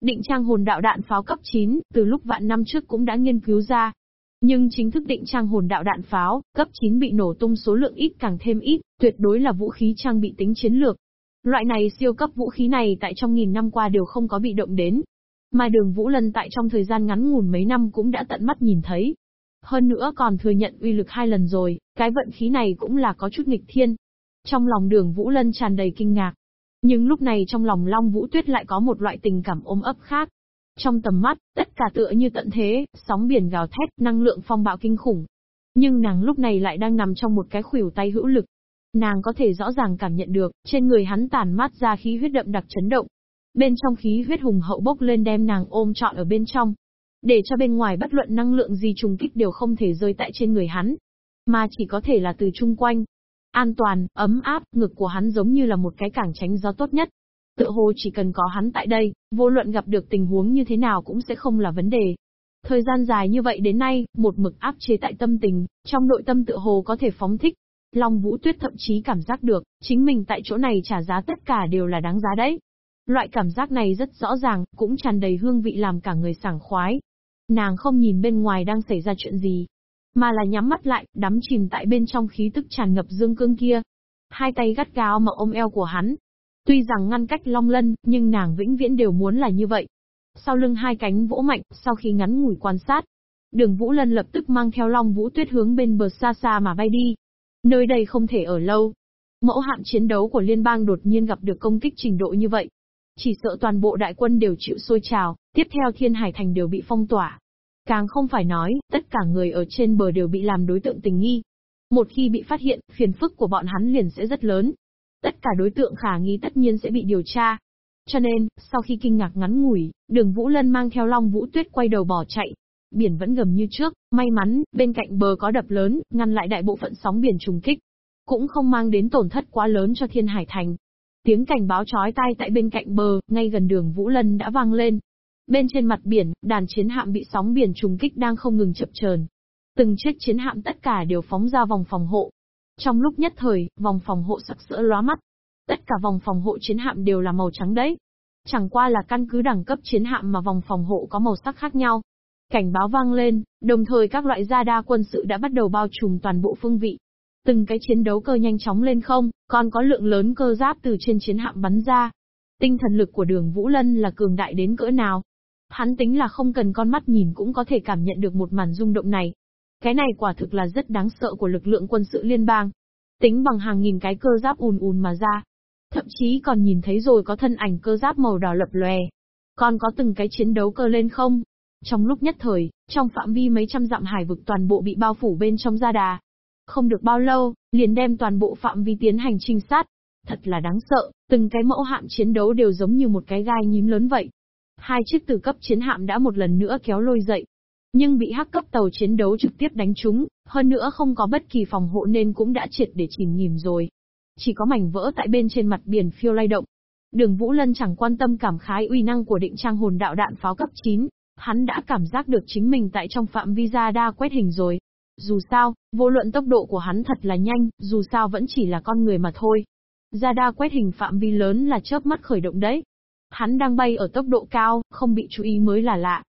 Định trang hồn đạo đạn pháo cấp 9, từ lúc vạn năm trước cũng đã nghiên cứu ra. Nhưng chính thức định trang hồn đạo đạn pháo, cấp 9 bị nổ tung số lượng ít càng thêm ít, tuyệt đối là vũ khí trang bị tính chiến lược. Loại này siêu cấp vũ khí này tại trong nghìn năm qua đều không có bị động đến. Mà đường Vũ Lân tại trong thời gian ngắn ngủn mấy năm cũng đã tận mắt nhìn thấy. Hơn nữa còn thừa nhận uy lực hai lần rồi, cái vận khí này cũng là có chút nghịch thiên. Trong lòng đường Vũ Lân tràn đầy kinh ngạc, nhưng lúc này trong lòng Long Vũ Tuyết lại có một loại tình cảm ôm ấp khác. Trong tầm mắt, tất cả tựa như tận thế, sóng biển gào thét, năng lượng phong bạo kinh khủng. Nhưng nàng lúc này lại đang nằm trong một cái khuỷu tay hữu lực. Nàng có thể rõ ràng cảm nhận được, trên người hắn tàn mát ra khí huyết đậm đặc chấn động. Bên trong khí huyết hùng hậu bốc lên đem nàng ôm trọn ở bên trong. Để cho bên ngoài bất luận năng lượng gì trùng kích đều không thể rơi tại trên người hắn. Mà chỉ có thể là từ chung quanh, An toàn, ấm áp, ngực của hắn giống như là một cái cảng tránh gió tốt nhất. Tự hồ chỉ cần có hắn tại đây, vô luận gặp được tình huống như thế nào cũng sẽ không là vấn đề. Thời gian dài như vậy đến nay, một mực áp chế tại tâm tình, trong nội tâm tự hồ có thể phóng thích. Long Vũ Tuyết thậm chí cảm giác được, chính mình tại chỗ này trả giá tất cả đều là đáng giá đấy. Loại cảm giác này rất rõ ràng, cũng tràn đầy hương vị làm cả người sảng khoái. Nàng không nhìn bên ngoài đang xảy ra chuyện gì, mà là nhắm mắt lại, đắm chìm tại bên trong khí tức tràn ngập dương cương kia. Hai tay gắt gao mà ôm eo của hắn. Tuy rằng ngăn cách long lân, nhưng nàng vĩnh viễn đều muốn là như vậy. Sau lưng hai cánh vỗ mạnh, sau khi ngắn ngủi quan sát, đường Vũ Lân lập tức mang theo long vũ tuyết hướng bên bờ xa xa mà bay đi. Nơi đây không thể ở lâu. Mẫu hạm chiến đấu của liên bang đột nhiên gặp được công kích trình độ như vậy. Chỉ sợ toàn bộ đại quân đều chịu sôi trào, tiếp theo thiên hải thành đều bị phong tỏa. Càng không phải nói, tất cả người ở trên bờ đều bị làm đối tượng tình nghi. Một khi bị phát hiện, phiền phức của bọn hắn liền sẽ rất lớn. Tất cả đối tượng khả nghi tất nhiên sẽ bị điều tra. Cho nên, sau khi kinh ngạc ngắn ngủi, đường Vũ Lân mang theo Long Vũ Tuyết quay đầu bỏ chạy. Biển vẫn gầm như trước, may mắn, bên cạnh bờ có đập lớn, ngăn lại đại bộ phận sóng biển trùng kích. Cũng không mang đến tổn thất quá lớn cho Thiên Hải Thành. Tiếng cảnh báo chói tai tại bên cạnh bờ, ngay gần đường Vũ Lân đã vang lên. Bên trên mặt biển, đàn chiến hạm bị sóng biển trùng kích đang không ngừng chập chờn. Từng chiếc chiến hạm tất cả đều phóng ra vòng phòng hộ. Trong lúc nhất thời, vòng phòng hộ sặc sỡ lóa mắt. Tất cả vòng phòng hộ chiến hạm đều là màu trắng đấy. Chẳng qua là căn cứ đẳng cấp chiến hạm mà vòng phòng hộ có màu sắc khác nhau. Cảnh báo vang lên, đồng thời các loại gia đa quân sự đã bắt đầu bao trùm toàn bộ phương vị. Từng cái chiến đấu cơ nhanh chóng lên không, còn có lượng lớn cơ giáp từ trên chiến hạm bắn ra. Tinh thần lực của đường Vũ Lân là cường đại đến cỡ nào, Hắn tính là không cần con mắt nhìn cũng có thể cảm nhận được một màn rung động này. Cái này quả thực là rất đáng sợ của lực lượng quân sự liên bang. Tính bằng hàng nghìn cái cơ giáp ùn ùn mà ra. Thậm chí còn nhìn thấy rồi có thân ảnh cơ giáp màu đỏ lập lòe. Còn có từng cái chiến đấu cơ lên không. Trong lúc nhất thời, trong phạm vi mấy trăm dặm hải vực toàn bộ bị bao phủ bên trong gia đà. Không được bao lâu, liền đem toàn bộ phạm vi tiến hành trinh sát. Thật là đáng sợ, từng cái mẫu hạm chiến đấu đều giống như một cái gai nhím lớn vậy. Hai chiếc từ cấp chiến hạm đã một lần nữa kéo lôi dậy. Nhưng bị hắc cấp tàu chiến đấu trực tiếp đánh trúng, hơn nữa không có bất kỳ phòng hộ nên cũng đã triệt để chìm nghỉm rồi. Chỉ có mảnh vỡ tại bên trên mặt biển phiêu lay động. Đường Vũ Lân chẳng quan tâm cảm khái uy năng của định trang hồn đạo đạn pháo cấp 9, hắn đã cảm giác được chính mình tại trong phạm vi ra đa quét hình rồi. Dù sao, vô luận tốc độ của hắn thật là nhanh, dù sao vẫn chỉ là con người mà thôi. Ra đa quét hình phạm vi lớn là chớp mắt khởi động đấy. Hắn đang bay ở tốc độ cao, không bị chú ý mới là lạ.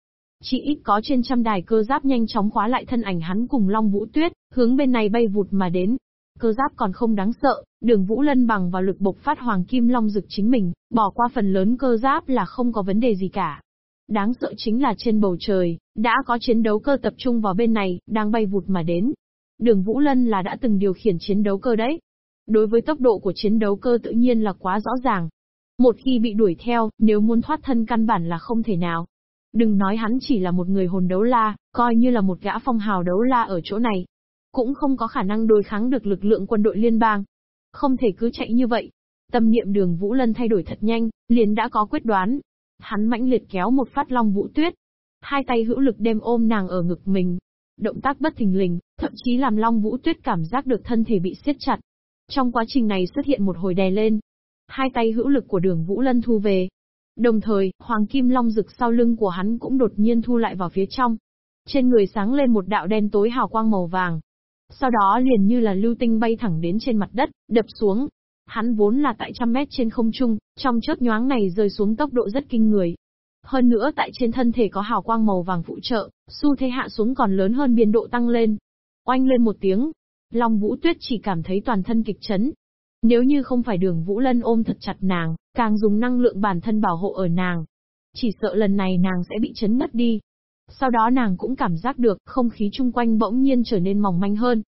Chỉ ít có trên trăm đài cơ giáp nhanh chóng khóa lại thân ảnh hắn cùng Long Vũ Tuyết, hướng bên này bay vụt mà đến. Cơ giáp còn không đáng sợ, đường Vũ Lân bằng vào lực bộc phát Hoàng Kim Long dực chính mình, bỏ qua phần lớn cơ giáp là không có vấn đề gì cả. Đáng sợ chính là trên bầu trời, đã có chiến đấu cơ tập trung vào bên này, đang bay vụt mà đến. Đường Vũ Lân là đã từng điều khiển chiến đấu cơ đấy. Đối với tốc độ của chiến đấu cơ tự nhiên là quá rõ ràng, một khi bị đuổi theo, nếu muốn thoát thân căn bản là không thể nào. Đừng nói hắn chỉ là một người hồn đấu la, coi như là một gã phong hào đấu la ở chỗ này. Cũng không có khả năng đối kháng được lực lượng quân đội liên bang. Không thể cứ chạy như vậy. Tâm niệm đường Vũ Lân thay đổi thật nhanh, liền đã có quyết đoán. Hắn mãnh liệt kéo một phát long vũ tuyết. Hai tay hữu lực đem ôm nàng ở ngực mình. Động tác bất thình lình, thậm chí làm long vũ tuyết cảm giác được thân thể bị siết chặt. Trong quá trình này xuất hiện một hồi đè lên, hai tay hữu lực của đường Vũ Lân thu về. Đồng thời, Hoàng Kim Long rực sau lưng của hắn cũng đột nhiên thu lại vào phía trong. Trên người sáng lên một đạo đen tối hào quang màu vàng. Sau đó liền như là lưu tinh bay thẳng đến trên mặt đất, đập xuống. Hắn vốn là tại trăm mét trên không trung, trong chớp nhoáng này rơi xuống tốc độ rất kinh người. Hơn nữa tại trên thân thể có hào quang màu vàng phụ trợ, xu thế hạ xuống còn lớn hơn biên độ tăng lên. Oanh lên một tiếng, Long Vũ Tuyết chỉ cảm thấy toàn thân kịch chấn. Nếu như không phải đường Vũ Lân ôm thật chặt nàng, càng dùng năng lượng bản thân bảo hộ ở nàng. Chỉ sợ lần này nàng sẽ bị chấn ngất đi. Sau đó nàng cũng cảm giác được không khí chung quanh bỗng nhiên trở nên mỏng manh hơn.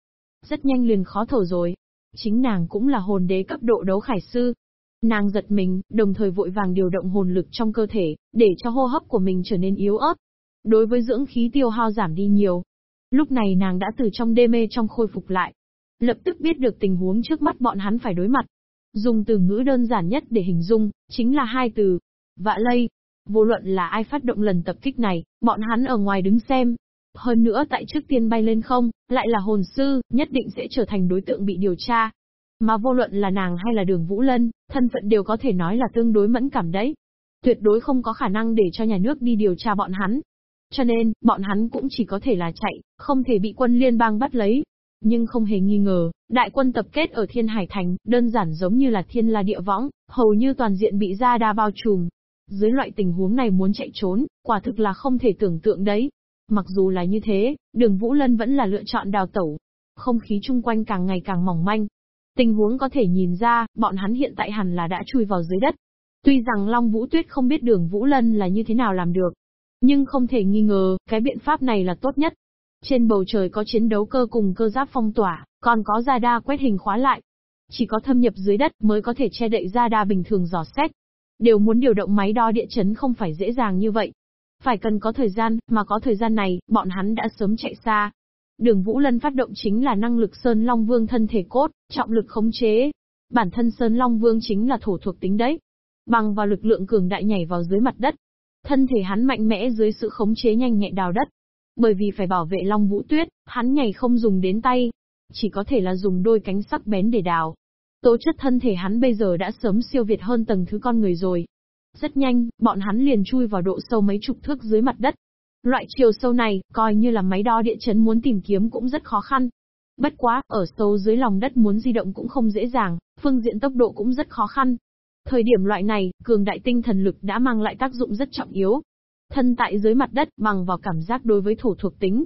Rất nhanh liền khó thở rồi. Chính nàng cũng là hồn đế cấp độ đấu khải sư. Nàng giật mình, đồng thời vội vàng điều động hồn lực trong cơ thể, để cho hô hấp của mình trở nên yếu ớt. Đối với dưỡng khí tiêu hao giảm đi nhiều, Lúc này nàng đã từ trong đê mê trong khôi phục lại. Lập tức biết được tình huống trước mắt bọn hắn phải đối mặt. Dùng từ ngữ đơn giản nhất để hình dung, chính là hai từ. Vạ lây. Vô luận là ai phát động lần tập kích này, bọn hắn ở ngoài đứng xem. Hơn nữa tại trước tiên bay lên không, lại là hồn sư, nhất định sẽ trở thành đối tượng bị điều tra. Mà vô luận là nàng hay là đường Vũ Lân, thân phận đều có thể nói là tương đối mẫn cảm đấy. Tuyệt đối không có khả năng để cho nhà nước đi điều tra bọn hắn. Cho nên, bọn hắn cũng chỉ có thể là chạy, không thể bị quân liên bang bắt lấy. Nhưng không hề nghi ngờ, đại quân tập kết ở Thiên Hải Thành, đơn giản giống như là thiên la địa võng, hầu như toàn diện bị gia đa bao trùm. Dưới loại tình huống này muốn chạy trốn, quả thực là không thể tưởng tượng đấy. Mặc dù là như thế, đường Vũ Lân vẫn là lựa chọn đào tẩu. Không khí chung quanh càng ngày càng mỏng manh. Tình huống có thể nhìn ra, bọn hắn hiện tại hẳn là đã chui vào dưới đất. Tuy rằng Long Vũ Tuyết không biết đường Vũ Lân là như thế nào làm được, nhưng không thể nghi ngờ, cái biện pháp này là tốt nhất. Trên bầu trời có chiến đấu cơ cùng cơ giáp phong tỏa, còn có radar quét hình khóa lại. Chỉ có thâm nhập dưới đất mới có thể che đậy radar bình thường dò xét. Đều muốn điều động máy đo địa chấn không phải dễ dàng như vậy. Phải cần có thời gian, mà có thời gian này, bọn hắn đã sớm chạy xa. Đường Vũ Lân phát động chính là năng lực Sơn Long Vương thân thể cốt, trọng lực khống chế. Bản thân Sơn Long Vương chính là thổ thuộc tính đấy. Bằng vào lực lượng cường đại nhảy vào dưới mặt đất, Thân thể hắn mạnh mẽ dưới sự khống chế nhanh nhẹn đào đất. Bởi vì phải bảo vệ Long Vũ Tuyết, hắn nhảy không dùng đến tay, chỉ có thể là dùng đôi cánh sắc bén để đào. Tố chất thân thể hắn bây giờ đã sớm siêu việt hơn tầng thứ con người rồi. Rất nhanh, bọn hắn liền chui vào độ sâu mấy chục thước dưới mặt đất. Loại chiều sâu này, coi như là máy đo địa chấn muốn tìm kiếm cũng rất khó khăn. Bất quá, ở sâu dưới lòng đất muốn di động cũng không dễ dàng, phương diện tốc độ cũng rất khó khăn. Thời điểm loại này, cường đại tinh thần lực đã mang lại tác dụng rất trọng yếu. Thân tại dưới mặt đất, bằng vào cảm giác đối với thổ thuộc tính.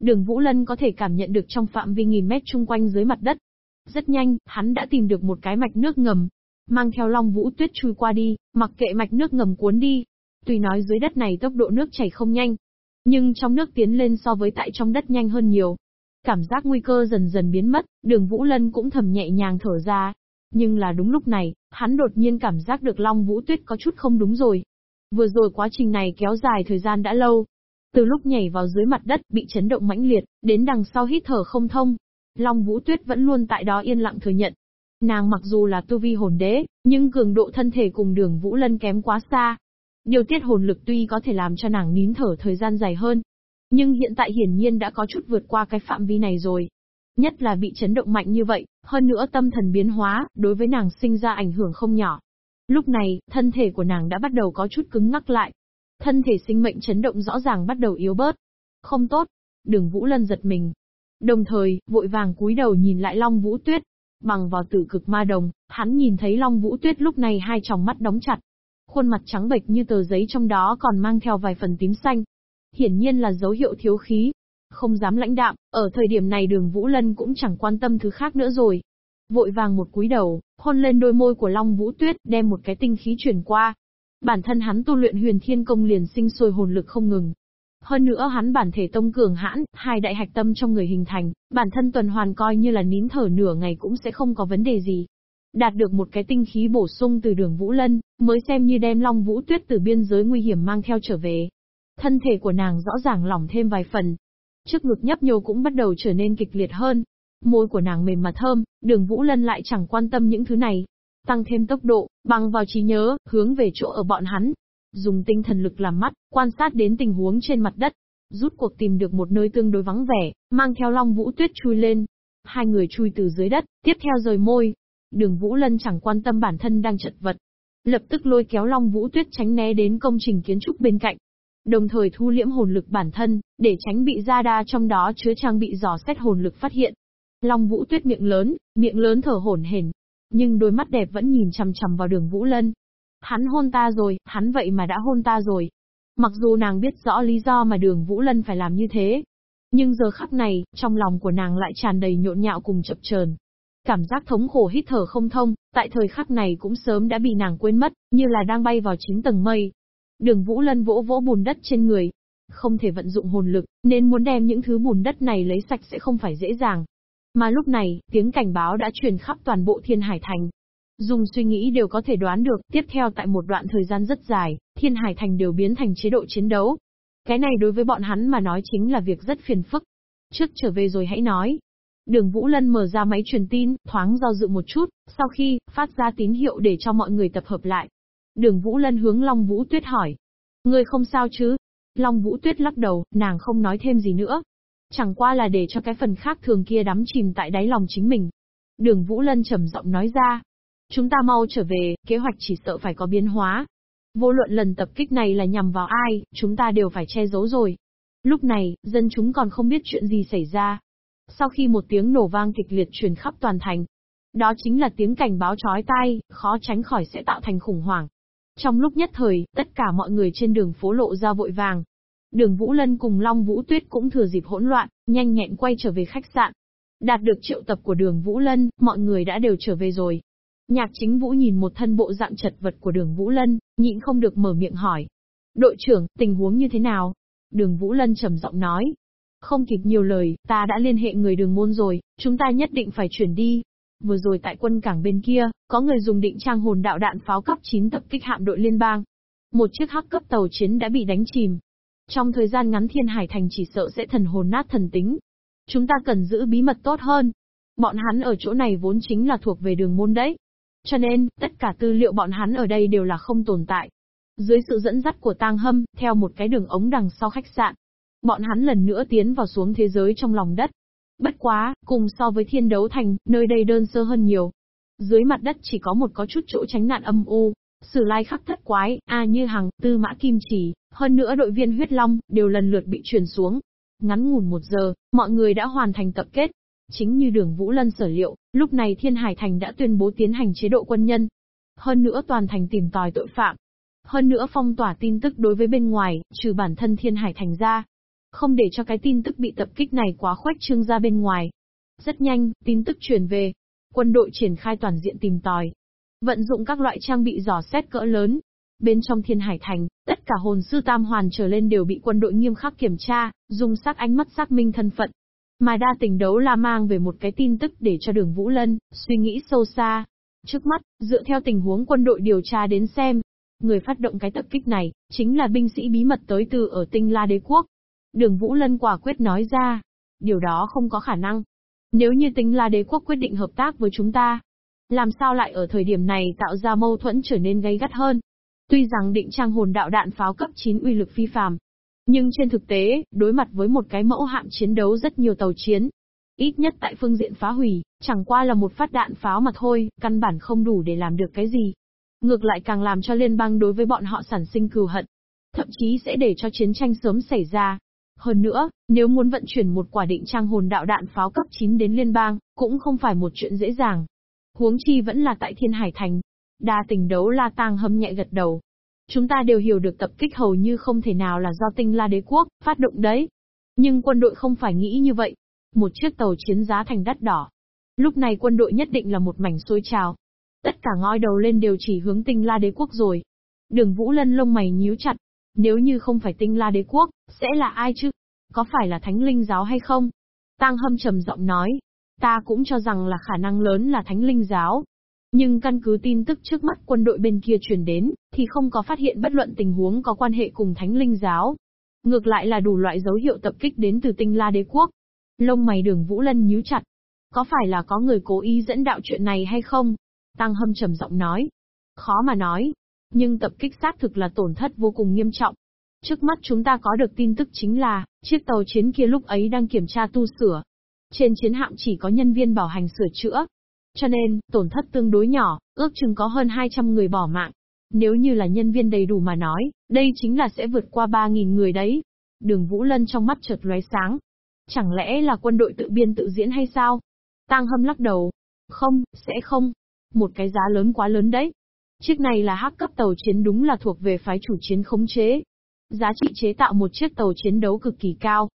Đường Vũ Lân có thể cảm nhận được trong phạm vi nghìn mét chung quanh dưới mặt đất. Rất nhanh, hắn đã tìm được một cái mạch nước ngầm. Mang theo long vũ tuyết chui qua đi, mặc kệ mạch nước ngầm cuốn đi. Tuy nói dưới đất này tốc độ nước chảy không nhanh. Nhưng trong nước tiến lên so với tại trong đất nhanh hơn nhiều. Cảm giác nguy cơ dần dần biến mất, đường Vũ Lân cũng thầm nhẹ nhàng thở ra, nhưng là đúng lúc này, hắn đột nhiên cảm giác được Long Vũ Tuyết có chút không đúng rồi. Vừa rồi quá trình này kéo dài thời gian đã lâu. Từ lúc nhảy vào dưới mặt đất, bị chấn động mãnh liệt, đến đằng sau hít thở không thông. Long Vũ Tuyết vẫn luôn tại đó yên lặng thừa nhận. Nàng mặc dù là tu vi hồn đế, nhưng cường độ thân thể cùng đường Vũ Lân kém quá xa. Điều tiết hồn lực tuy có thể làm cho nàng nín thở thời gian dài hơn. Nhưng hiện tại hiển nhiên đã có chút vượt qua cái phạm vi này rồi. Nhất là bị chấn động mạnh như vậy, hơn nữa tâm thần biến hóa, đối với nàng sinh ra ảnh hưởng không nhỏ. Lúc này, thân thể của nàng đã bắt đầu có chút cứng ngắc lại. Thân thể sinh mệnh chấn động rõ ràng bắt đầu yếu bớt. Không tốt. Đường Vũ Lân giật mình. Đồng thời, vội vàng cúi đầu nhìn lại Long Vũ Tuyết. Bằng vào tử cực ma đồng, hắn nhìn thấy Long Vũ Tuyết lúc này hai tròng mắt đóng chặt. Khuôn mặt trắng bệch như tờ giấy trong đó còn mang theo vài phần tím xanh. Hiển nhiên là dấu hiệu thiếu khí, không dám lãnh đạm, ở thời điểm này đường Vũ Lân cũng chẳng quan tâm thứ khác nữa rồi. Vội vàng một cúi đầu, hôn lên đôi môi của Long Vũ Tuyết, đem một cái tinh khí chuyển qua. Bản thân hắn tu luyện huyền thiên công liền sinh sôi hồn lực không ngừng. Hơn nữa hắn bản thể tông cường hãn, hai đại hạch tâm trong người hình thành, bản thân tuần hoàn coi như là nín thở nửa ngày cũng sẽ không có vấn đề gì. Đạt được một cái tinh khí bổ sung từ đường Vũ Lân, mới xem như đem Long Vũ Tuyết từ biên giới nguy hiểm mang theo trở về. Thân thể của nàng rõ ràng lỏng thêm vài phần, Trước ngực nhấp nhô cũng bắt đầu trở nên kịch liệt hơn. Môi của nàng mềm mà thơm, đường Vũ Lân lại chẳng quan tâm những thứ này. Tăng thêm tốc độ, bằng vào trí nhớ, hướng về chỗ ở bọn hắn. Dùng tinh thần lực làm mắt, quan sát đến tình huống trên mặt đất. Rút cuộc tìm được một nơi tương đối vắng vẻ, mang theo long vũ tuyết chui lên. Hai người chui từ dưới đất, tiếp theo rời môi. Đường Vũ Lân chẳng quan tâm bản thân đang chật vật. Lập tức lôi kéo long vũ tuyết tránh né đến công trình kiến trúc bên cạnh đồng thời thu liễm hồn lực bản thân, để tránh bị ra đa trong đó chứa trang bị dò xét hồn lực phát hiện. Long Vũ Tuyết miệng lớn, miệng lớn thở hổn hển, nhưng đôi mắt đẹp vẫn nhìn chằm chằm vào đường Vũ Lân. Hắn hôn ta rồi, hắn vậy mà đã hôn ta rồi. Mặc dù nàng biết rõ lý do mà đường Vũ Lân phải làm như thế. Nhưng giờ khắc này, trong lòng của nàng lại tràn đầy nhộn nhạo cùng chập chờn. Cảm giác thống khổ hít thở không thông, tại thời khắc này cũng sớm đã bị nàng quên mất, như là đang bay vào chín tầng mây. Đường Vũ Lân vỗ vỗ bùn đất trên người. Không thể vận dụng hồn lực, nên muốn đem những thứ bùn đất này lấy sạch sẽ không phải dễ dàng. Mà lúc này, tiếng cảnh báo đã truyền khắp toàn bộ thiên hải thành. Dùng suy nghĩ đều có thể đoán được, tiếp theo tại một đoạn thời gian rất dài, thiên hải thành đều biến thành chế độ chiến đấu. Cái này đối với bọn hắn mà nói chính là việc rất phiền phức. Trước trở về rồi hãy nói. Đường Vũ Lân mở ra máy truyền tin, thoáng do dự một chút, sau khi, phát ra tín hiệu để cho mọi người tập hợp lại. Đường Vũ Lân hướng Long Vũ Tuyết hỏi. Người không sao chứ? Long Vũ Tuyết lắc đầu, nàng không nói thêm gì nữa. Chẳng qua là để cho cái phần khác thường kia đắm chìm tại đáy lòng chính mình. Đường Vũ Lân trầm giọng nói ra. Chúng ta mau trở về, kế hoạch chỉ sợ phải có biến hóa. Vô luận lần tập kích này là nhằm vào ai, chúng ta đều phải che giấu rồi. Lúc này, dân chúng còn không biết chuyện gì xảy ra. Sau khi một tiếng nổ vang kịch liệt truyền khắp toàn thành, đó chính là tiếng cảnh báo chói tai, khó tránh khỏi sẽ tạo thành khủng hoảng. Trong lúc nhất thời, tất cả mọi người trên đường phố lộ ra vội vàng. Đường Vũ Lân cùng Long Vũ Tuyết cũng thừa dịp hỗn loạn, nhanh nhẹn quay trở về khách sạn. Đạt được triệu tập của đường Vũ Lân, mọi người đã đều trở về rồi. Nhạc chính Vũ nhìn một thân bộ dạng chật vật của đường Vũ Lân, nhịn không được mở miệng hỏi. Đội trưởng, tình huống như thế nào? Đường Vũ Lân trầm giọng nói. Không kịp nhiều lời, ta đã liên hệ người đường môn rồi, chúng ta nhất định phải chuyển đi. Vừa rồi tại quân cảng bên kia, có người dùng định trang hồn đạo đạn pháo cấp 9 tập kích hạm đội liên bang. Một chiếc hắc cấp tàu chiến đã bị đánh chìm. Trong thời gian ngắn Thiên Hải Thành chỉ sợ sẽ thần hồn nát thần tính. Chúng ta cần giữ bí mật tốt hơn. Bọn hắn ở chỗ này vốn chính là thuộc về đường môn đấy. Cho nên, tất cả tư liệu bọn hắn ở đây đều là không tồn tại. Dưới sự dẫn dắt của tang hâm, theo một cái đường ống đằng sau khách sạn, bọn hắn lần nữa tiến vào xuống thế giới trong lòng đất. Bất quá, cùng so với thiên đấu thành, nơi đây đơn sơ hơn nhiều. Dưới mặt đất chỉ có một có chút chỗ tránh nạn âm u, sử lai khắc thất quái, A như hằng, tư mã kim chỉ, hơn nữa đội viên huyết long, đều lần lượt bị truyền xuống. Ngắn ngủn một giờ, mọi người đã hoàn thành tập kết. Chính như đường Vũ Lân sở liệu, lúc này Thiên Hải Thành đã tuyên bố tiến hành chế độ quân nhân. Hơn nữa toàn thành tìm tòi tội phạm. Hơn nữa phong tỏa tin tức đối với bên ngoài, trừ bản thân Thiên Hải Thành ra. Không để cho cái tin tức bị tập kích này quá khuếch trương ra bên ngoài. Rất nhanh, tin tức truyền về. Quân đội triển khai toàn diện tìm tòi. Vận dụng các loại trang bị dò xét cỡ lớn. Bên trong Thiên Hải Thành, tất cả hồn sư tam hoàn trở lên đều bị quân đội nghiêm khắc kiểm tra, dùng sắc ánh mắt xác minh thân phận, mà đa tình đấu la mang về một cái tin tức để cho đường Vũ Lân, suy nghĩ sâu xa. Trước mắt, dựa theo tình huống quân đội điều tra đến xem, người phát động cái tập kích này, chính là binh sĩ bí mật tới từ ở tinh La Đế Quốc. Đường Vũ Lân quả quyết nói ra, điều đó không có khả năng. Nếu như tinh La Đế Quốc quyết định hợp tác với chúng ta, làm sao lại ở thời điểm này tạo ra mâu thuẫn trở nên gay gắt hơn? Tuy rằng định trang hồn đạo đạn pháo cấp 9 uy lực phi phàm, nhưng trên thực tế, đối mặt với một cái mẫu hạm chiến đấu rất nhiều tàu chiến, ít nhất tại phương diện phá hủy, chẳng qua là một phát đạn pháo mà thôi, căn bản không đủ để làm được cái gì. Ngược lại càng làm cho liên bang đối với bọn họ sản sinh cừu hận. Thậm chí sẽ để cho chiến tranh sớm xảy ra. Hơn nữa, nếu muốn vận chuyển một quả định trang hồn đạo đạn pháo cấp 9 đến liên bang, cũng không phải một chuyện dễ dàng. Huống chi vẫn là tại Thiên Hải Thành. Đa tình đấu la tang hâm nhẹ gật đầu, Chúng ta đều hiểu được tập kích hầu như không thể nào là do tinh la đế quốc, phát động đấy. Nhưng quân đội không phải nghĩ như vậy. Một chiếc tàu chiến giá thành đắt đỏ. Lúc này quân đội nhất định là một mảnh xôi trào. Tất cả ngoi đầu lên đều chỉ hướng tinh la đế quốc rồi. Đường Vũ Lân lông mày nhíu chặt. Nếu như không phải tinh la đế quốc, sẽ là ai chứ? Có phải là thánh linh giáo hay không? Tăng hâm trầm giọng nói. Ta cũng cho rằng là khả năng lớn là thánh linh giáo, nhưng căn cứ tin tức trước mắt quân đội bên kia truyền đến, thì không có phát hiện bất luận tình huống có quan hệ cùng thánh linh giáo. Ngược lại là đủ loại dấu hiệu tập kích đến từ tinh la đế quốc. Lông mày đường Vũ Lân nhíu chặt. Có phải là có người cố ý dẫn đạo chuyện này hay không? Tăng hâm trầm giọng nói. Khó mà nói. Nhưng tập kích xác thực là tổn thất vô cùng nghiêm trọng. Trước mắt chúng ta có được tin tức chính là, chiếc tàu chiến kia lúc ấy đang kiểm tra tu sửa. Trên chiến hạm chỉ có nhân viên bảo hành sửa chữa, cho nên, tổn thất tương đối nhỏ, ước chừng có hơn 200 người bỏ mạng. Nếu như là nhân viên đầy đủ mà nói, đây chính là sẽ vượt qua 3.000 người đấy. Đường Vũ Lân trong mắt chợt lóe sáng. Chẳng lẽ là quân đội tự biên tự diễn hay sao? tang hâm lắc đầu. Không, sẽ không. Một cái giá lớn quá lớn đấy. Chiếc này là hắc cấp tàu chiến đúng là thuộc về phái chủ chiến khống chế. Giá trị chế tạo một chiếc tàu chiến đấu cực kỳ cao.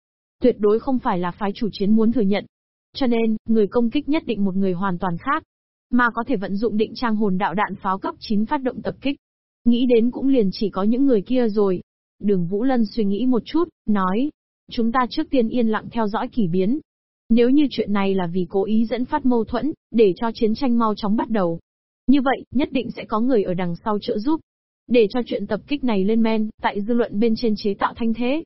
Tuyệt đối không phải là phái chủ chiến muốn thừa nhận. Cho nên, người công kích nhất định một người hoàn toàn khác. Mà có thể vận dụng định trang hồn đạo đạn pháo cấp 9 phát động tập kích. Nghĩ đến cũng liền chỉ có những người kia rồi. Đường Vũ Lân suy nghĩ một chút, nói. Chúng ta trước tiên yên lặng theo dõi kỳ biến. Nếu như chuyện này là vì cố ý dẫn phát mâu thuẫn, để cho chiến tranh mau chóng bắt đầu. Như vậy, nhất định sẽ có người ở đằng sau trợ giúp. Để cho chuyện tập kích này lên men, tại dư luận bên trên chế tạo thanh thế.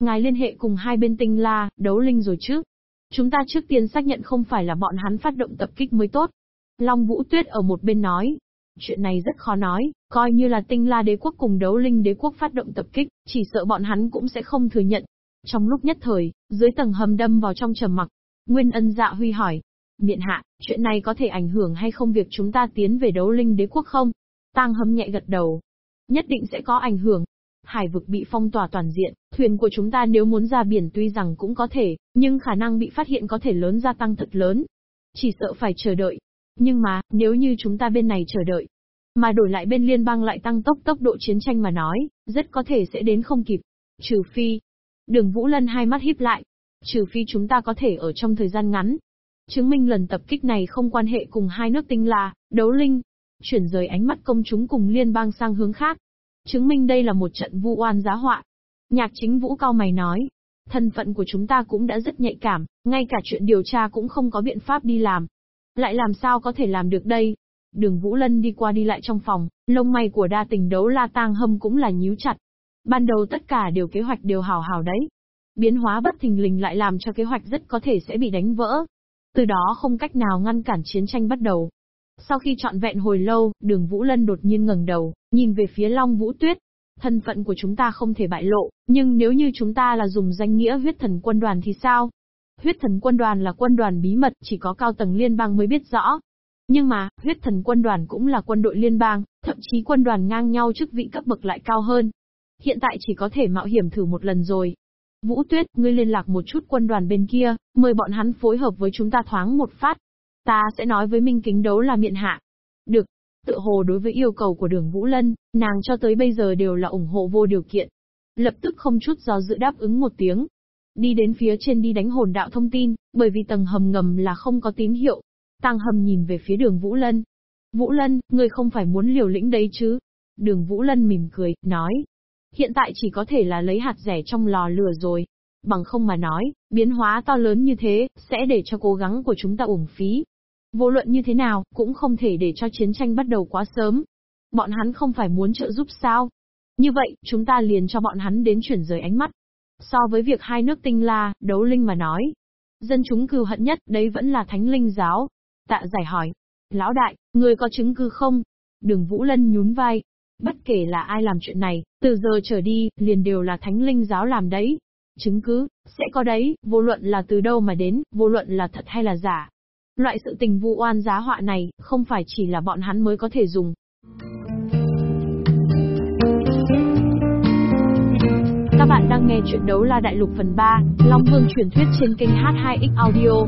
Ngài liên hệ cùng hai bên tinh la, đấu linh rồi chứ. Chúng ta trước tiên xác nhận không phải là bọn hắn phát động tập kích mới tốt. Long Vũ Tuyết ở một bên nói. Chuyện này rất khó nói, coi như là tinh la đế quốc cùng đấu linh đế quốc phát động tập kích, chỉ sợ bọn hắn cũng sẽ không thừa nhận. Trong lúc nhất thời, dưới tầng hầm đâm vào trong trầm mặc, Nguyên ân dạ huy hỏi. Miện hạ, chuyện này có thể ảnh hưởng hay không việc chúng ta tiến về đấu linh đế quốc không? Tang hâm nhẹ gật đầu. Nhất định sẽ có ảnh hưởng. Hải vực bị phong tỏa toàn diện, thuyền của chúng ta nếu muốn ra biển tuy rằng cũng có thể, nhưng khả năng bị phát hiện có thể lớn gia tăng thật lớn. Chỉ sợ phải chờ đợi. Nhưng mà, nếu như chúng ta bên này chờ đợi, mà đổi lại bên liên bang lại tăng tốc tốc độ chiến tranh mà nói, rất có thể sẽ đến không kịp. Trừ phi. Đường Vũ Lân hai mắt híp lại. Trừ phi chúng ta có thể ở trong thời gian ngắn. Chứng minh lần tập kích này không quan hệ cùng hai nước tinh là đấu linh. Chuyển rời ánh mắt công chúng cùng liên bang sang hướng khác. Chứng minh đây là một trận vu oan giá họa. Nhạc chính vũ cao mày nói. Thân phận của chúng ta cũng đã rất nhạy cảm, ngay cả chuyện điều tra cũng không có biện pháp đi làm. Lại làm sao có thể làm được đây? Đường Vũ Lân đi qua đi lại trong phòng, lông mày của đa tình đấu la tang hâm cũng là nhíu chặt. Ban đầu tất cả đều kế hoạch đều hào hào đấy. Biến hóa bất thình lình lại làm cho kế hoạch rất có thể sẽ bị đánh vỡ. Từ đó không cách nào ngăn cản chiến tranh bắt đầu. Sau khi trọn vẹn hồi lâu, đường Vũ Lân đột nhiên ngẩng đầu, nhìn về phía Long Vũ Tuyết. Thân phận của chúng ta không thể bại lộ, nhưng nếu như chúng ta là dùng danh nghĩa huyết thần quân đoàn thì sao? Huyết thần quân đoàn là quân đoàn bí mật, chỉ có cao tầng liên bang mới biết rõ. Nhưng mà, huyết thần quân đoàn cũng là quân đội liên bang, thậm chí quân đoàn ngang nhau chức vị cấp bậc lại cao hơn. Hiện tại chỉ có thể mạo hiểm thử một lần rồi. Vũ Tuyết, ngươi liên lạc một chút quân đoàn bên kia, mời bọn hắn phối hợp với chúng ta thoáng một phát. Ta sẽ nói với Minh Kính đấu là miệng hạ. Được. Tự hồ đối với yêu cầu của đường Vũ Lân, nàng cho tới bây giờ đều là ủng hộ vô điều kiện. Lập tức không chút do dự đáp ứng một tiếng. Đi đến phía trên đi đánh hồn đạo thông tin, bởi vì tầng hầm ngầm là không có tín hiệu, Tăng hầm nhìn về phía đường Vũ Lân. Vũ Lân, ngươi không phải muốn liều lĩnh đấy chứ? Đường Vũ Lân mỉm cười, nói. Hiện tại chỉ có thể là lấy hạt rẻ trong lò lửa rồi. Bằng không mà nói, biến hóa to lớn như thế, sẽ để cho cố gắng của chúng ta uổng phí. Vô luận như thế nào, cũng không thể để cho chiến tranh bắt đầu quá sớm. Bọn hắn không phải muốn trợ giúp sao? Như vậy, chúng ta liền cho bọn hắn đến chuyển rời ánh mắt. So với việc hai nước tinh la, đấu linh mà nói, dân chúng cừu hận nhất đấy vẫn là thánh linh giáo, Tạ giải hỏi. Lão đại, người có chứng cứ không? Đường Vũ Lân nhún vai. Bất kể là ai làm chuyện này, từ giờ trở đi, liền đều là thánh linh giáo làm đấy. Chứng cứ, sẽ có đấy, vô luận là từ đâu mà đến, vô luận là thật hay là giả. Loại sự tình vu oan giá họa này, không phải chỉ là bọn hắn mới có thể dùng. Các bạn đang nghe chuyện đấu la đại lục phần 3, Long Vương truyền thuyết trên kênh H2X Audio.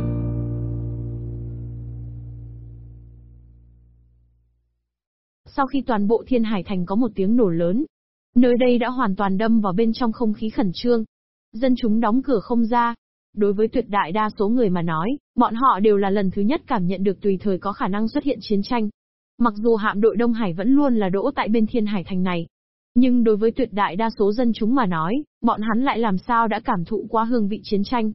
Sau khi toàn bộ Thiên Hải Thành có một tiếng nổ lớn, nơi đây đã hoàn toàn đâm vào bên trong không khí khẩn trương. Dân chúng đóng cửa không ra. Đối với tuyệt đại đa số người mà nói, bọn họ đều là lần thứ nhất cảm nhận được tùy thời có khả năng xuất hiện chiến tranh. Mặc dù hạm đội Đông Hải vẫn luôn là đỗ tại bên Thiên Hải Thành này, nhưng đối với tuyệt đại đa số dân chúng mà nói, bọn hắn lại làm sao đã cảm thụ qua hương vị chiến tranh.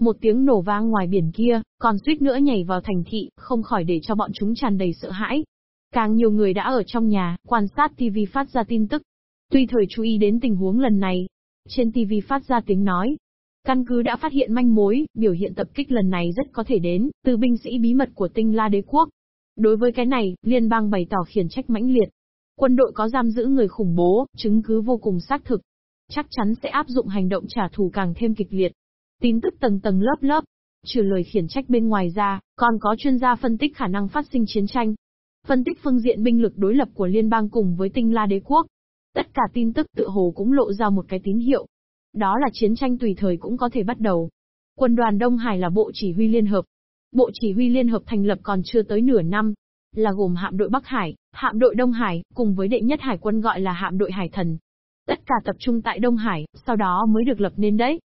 Một tiếng nổ vang ngoài biển kia, còn suýt nữa nhảy vào thành thị, không khỏi để cho bọn chúng tràn đầy sợ hãi. Càng nhiều người đã ở trong nhà, quan sát TV phát ra tin tức. Tuy thời chú ý đến tình huống lần này, trên TV phát ra tiếng nói. Căn cứ đã phát hiện manh mối, biểu hiện tập kích lần này rất có thể đến, từ binh sĩ bí mật của tinh la đế quốc. Đối với cái này, liên bang bày tỏ khiển trách mãnh liệt. Quân đội có giam giữ người khủng bố, chứng cứ vô cùng xác thực. Chắc chắn sẽ áp dụng hành động trả thù càng thêm kịch liệt. Tin tức tầng tầng lớp lớp, trừ lời khiển trách bên ngoài ra, còn có chuyên gia phân tích khả năng phát sinh chiến tranh, Phân tích phương diện binh lực đối lập của liên bang cùng với tinh la đế quốc. Tất cả tin tức tự hồ cũng lộ ra một cái tín hiệu. Đó là chiến tranh tùy thời cũng có thể bắt đầu. Quân đoàn Đông Hải là bộ chỉ huy liên hợp. Bộ chỉ huy liên hợp thành lập còn chưa tới nửa năm. Là gồm hạm đội Bắc Hải, hạm đội Đông Hải, cùng với đệ nhất hải quân gọi là hạm đội Hải Thần. tất cả tập trung tại Đông Hải, sau đó mới được lập nên đấy.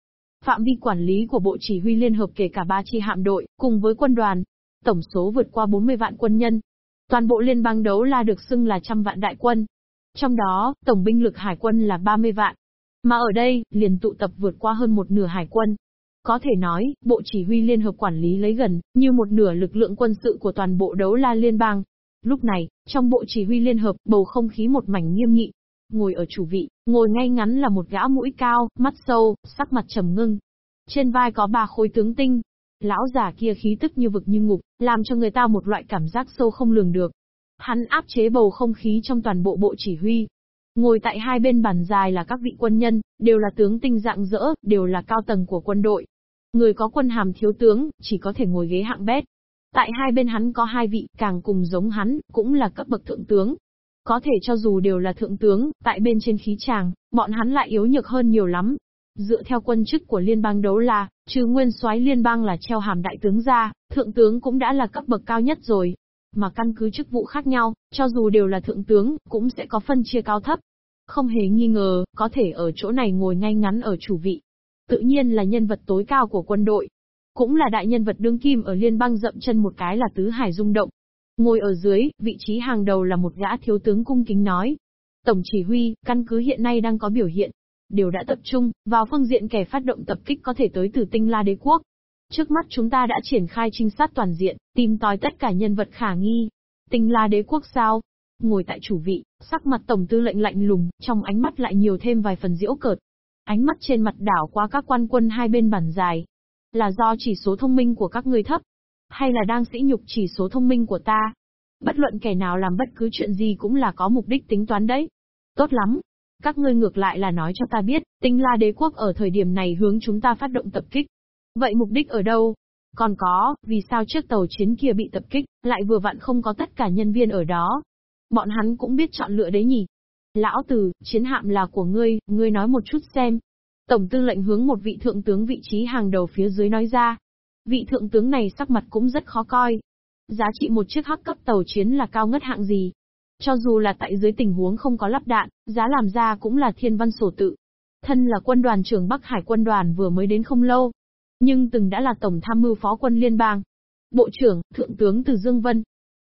Phạm vi quản lý của Bộ Chỉ huy Liên Hợp kể cả ba chi hạm đội, cùng với quân đoàn. Tổng số vượt qua 40 vạn quân nhân. Toàn bộ liên bang đấu la được xưng là trăm vạn đại quân. Trong đó, tổng binh lực hải quân là 30 vạn. Mà ở đây, liền tụ tập vượt qua hơn một nửa hải quân. Có thể nói, Bộ Chỉ huy Liên Hợp quản lý lấy gần, như một nửa lực lượng quân sự của toàn bộ đấu la liên bang. Lúc này, trong Bộ Chỉ huy Liên Hợp, bầu không khí một mảnh nghiêm nghị, Ngồi ở chủ vị, ngồi ngay ngắn là một gã mũi cao, mắt sâu, sắc mặt trầm ngưng. Trên vai có ba khối tướng tinh. Lão già kia khí tức như vực như ngục, làm cho người ta một loại cảm giác sâu không lường được. Hắn áp chế bầu không khí trong toàn bộ bộ chỉ huy. Ngồi tại hai bên bàn dài là các vị quân nhân, đều là tướng tinh dạng dỡ, đều là cao tầng của quân đội. Người có quân hàm thiếu tướng, chỉ có thể ngồi ghế hạng bét. Tại hai bên hắn có hai vị, càng cùng giống hắn, cũng là cấp bậc thượng tướng, có thể cho dù đều là thượng tướng, tại bên trên khí tràng, bọn hắn lại yếu nhược hơn nhiều lắm. Dựa theo quân chức của liên bang đấu là, trừ nguyên soái liên bang là treo hàm đại tướng ra, thượng tướng cũng đã là cấp bậc cao nhất rồi. Mà căn cứ chức vụ khác nhau, cho dù đều là thượng tướng, cũng sẽ có phân chia cao thấp. Không hề nghi ngờ, có thể ở chỗ này ngồi ngay ngắn ở chủ vị. Tự nhiên là nhân vật tối cao của quân đội. Cũng là đại nhân vật đương kim ở liên bang dậm chân một cái là tứ hải rung động, Ngồi ở dưới, vị trí hàng đầu là một gã thiếu tướng cung kính nói. Tổng chỉ huy, căn cứ hiện nay đang có biểu hiện. Đều đã tập trung, vào phương diện kẻ phát động tập kích có thể tới từ tinh la đế quốc. Trước mắt chúng ta đã triển khai trinh sát toàn diện, tìm tòi tất cả nhân vật khả nghi. Tinh la đế quốc sao? Ngồi tại chủ vị, sắc mặt tổng tư lệnh lạnh lùng, trong ánh mắt lại nhiều thêm vài phần diễu cợt. Ánh mắt trên mặt đảo qua các quan quân hai bên bản dài. Là do chỉ số thông minh của các người thấp, hay là đang sĩ nhục chỉ số thông minh của ta. Bất luận kẻ nào làm bất cứ chuyện gì cũng là có mục đích tính toán đấy. Tốt lắm. Các ngươi ngược lại là nói cho ta biết, tinh la đế quốc ở thời điểm này hướng chúng ta phát động tập kích. Vậy mục đích ở đâu? Còn có, vì sao chiếc tàu chiến kia bị tập kích, lại vừa vặn không có tất cả nhân viên ở đó? Bọn hắn cũng biết chọn lựa đấy nhỉ? Lão tử, chiến hạm là của ngươi, ngươi nói một chút xem. Tổng tư lệnh hướng một vị thượng tướng vị trí hàng đầu phía dưới nói ra. Vị thượng tướng này sắc mặt cũng rất khó coi. Giá trị một chiếc hắc cấp tàu chiến là cao ngất hạng gì? Cho dù là tại dưới tình huống không có lắp đạn, giá làm ra cũng là thiên văn sổ tự. Thân là quân đoàn trưởng Bắc Hải quân đoàn vừa mới đến không lâu, nhưng từng đã là tổng tham mưu phó quân liên bang. Bộ trưởng, Thượng tướng Từ Dương Vân.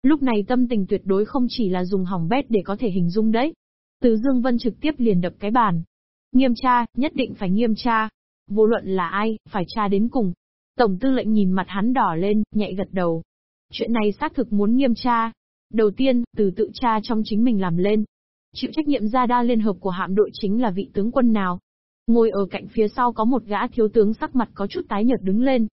Lúc này tâm tình tuyệt đối không chỉ là dùng hỏng bét để có thể hình dung đấy. Từ Dương Vân trực tiếp liền đập cái bàn. Nghiêm tra, nhất định phải nghiêm tra. Vô luận là ai, phải tra đến cùng. Tổng tư lệnh nhìn mặt hắn đỏ lên, nhạy gật đầu. Chuyện này xác thực muốn nghiêm tra. Đầu tiên, từ tự tra trong chính mình làm lên. Chịu trách nhiệm ra đa liên hợp của hạm đội chính là vị tướng quân nào. Ngồi ở cạnh phía sau có một gã thiếu tướng sắc mặt có chút tái nhợt đứng lên.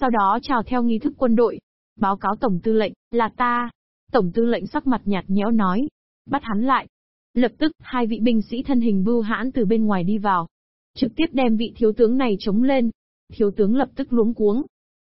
Sau đó chào theo nghi thức quân đội. Báo cáo tổng tư lệnh, là ta. Tổng tư lệnh sắc mặt nhạt nhẽo nói. Bắt hắn lại. Lập tức, hai vị binh sĩ thân hình bưu hãn từ bên ngoài đi vào. Trực tiếp đem vị thiếu tướng này chống lên, Thiếu tướng lập tức luống cuống.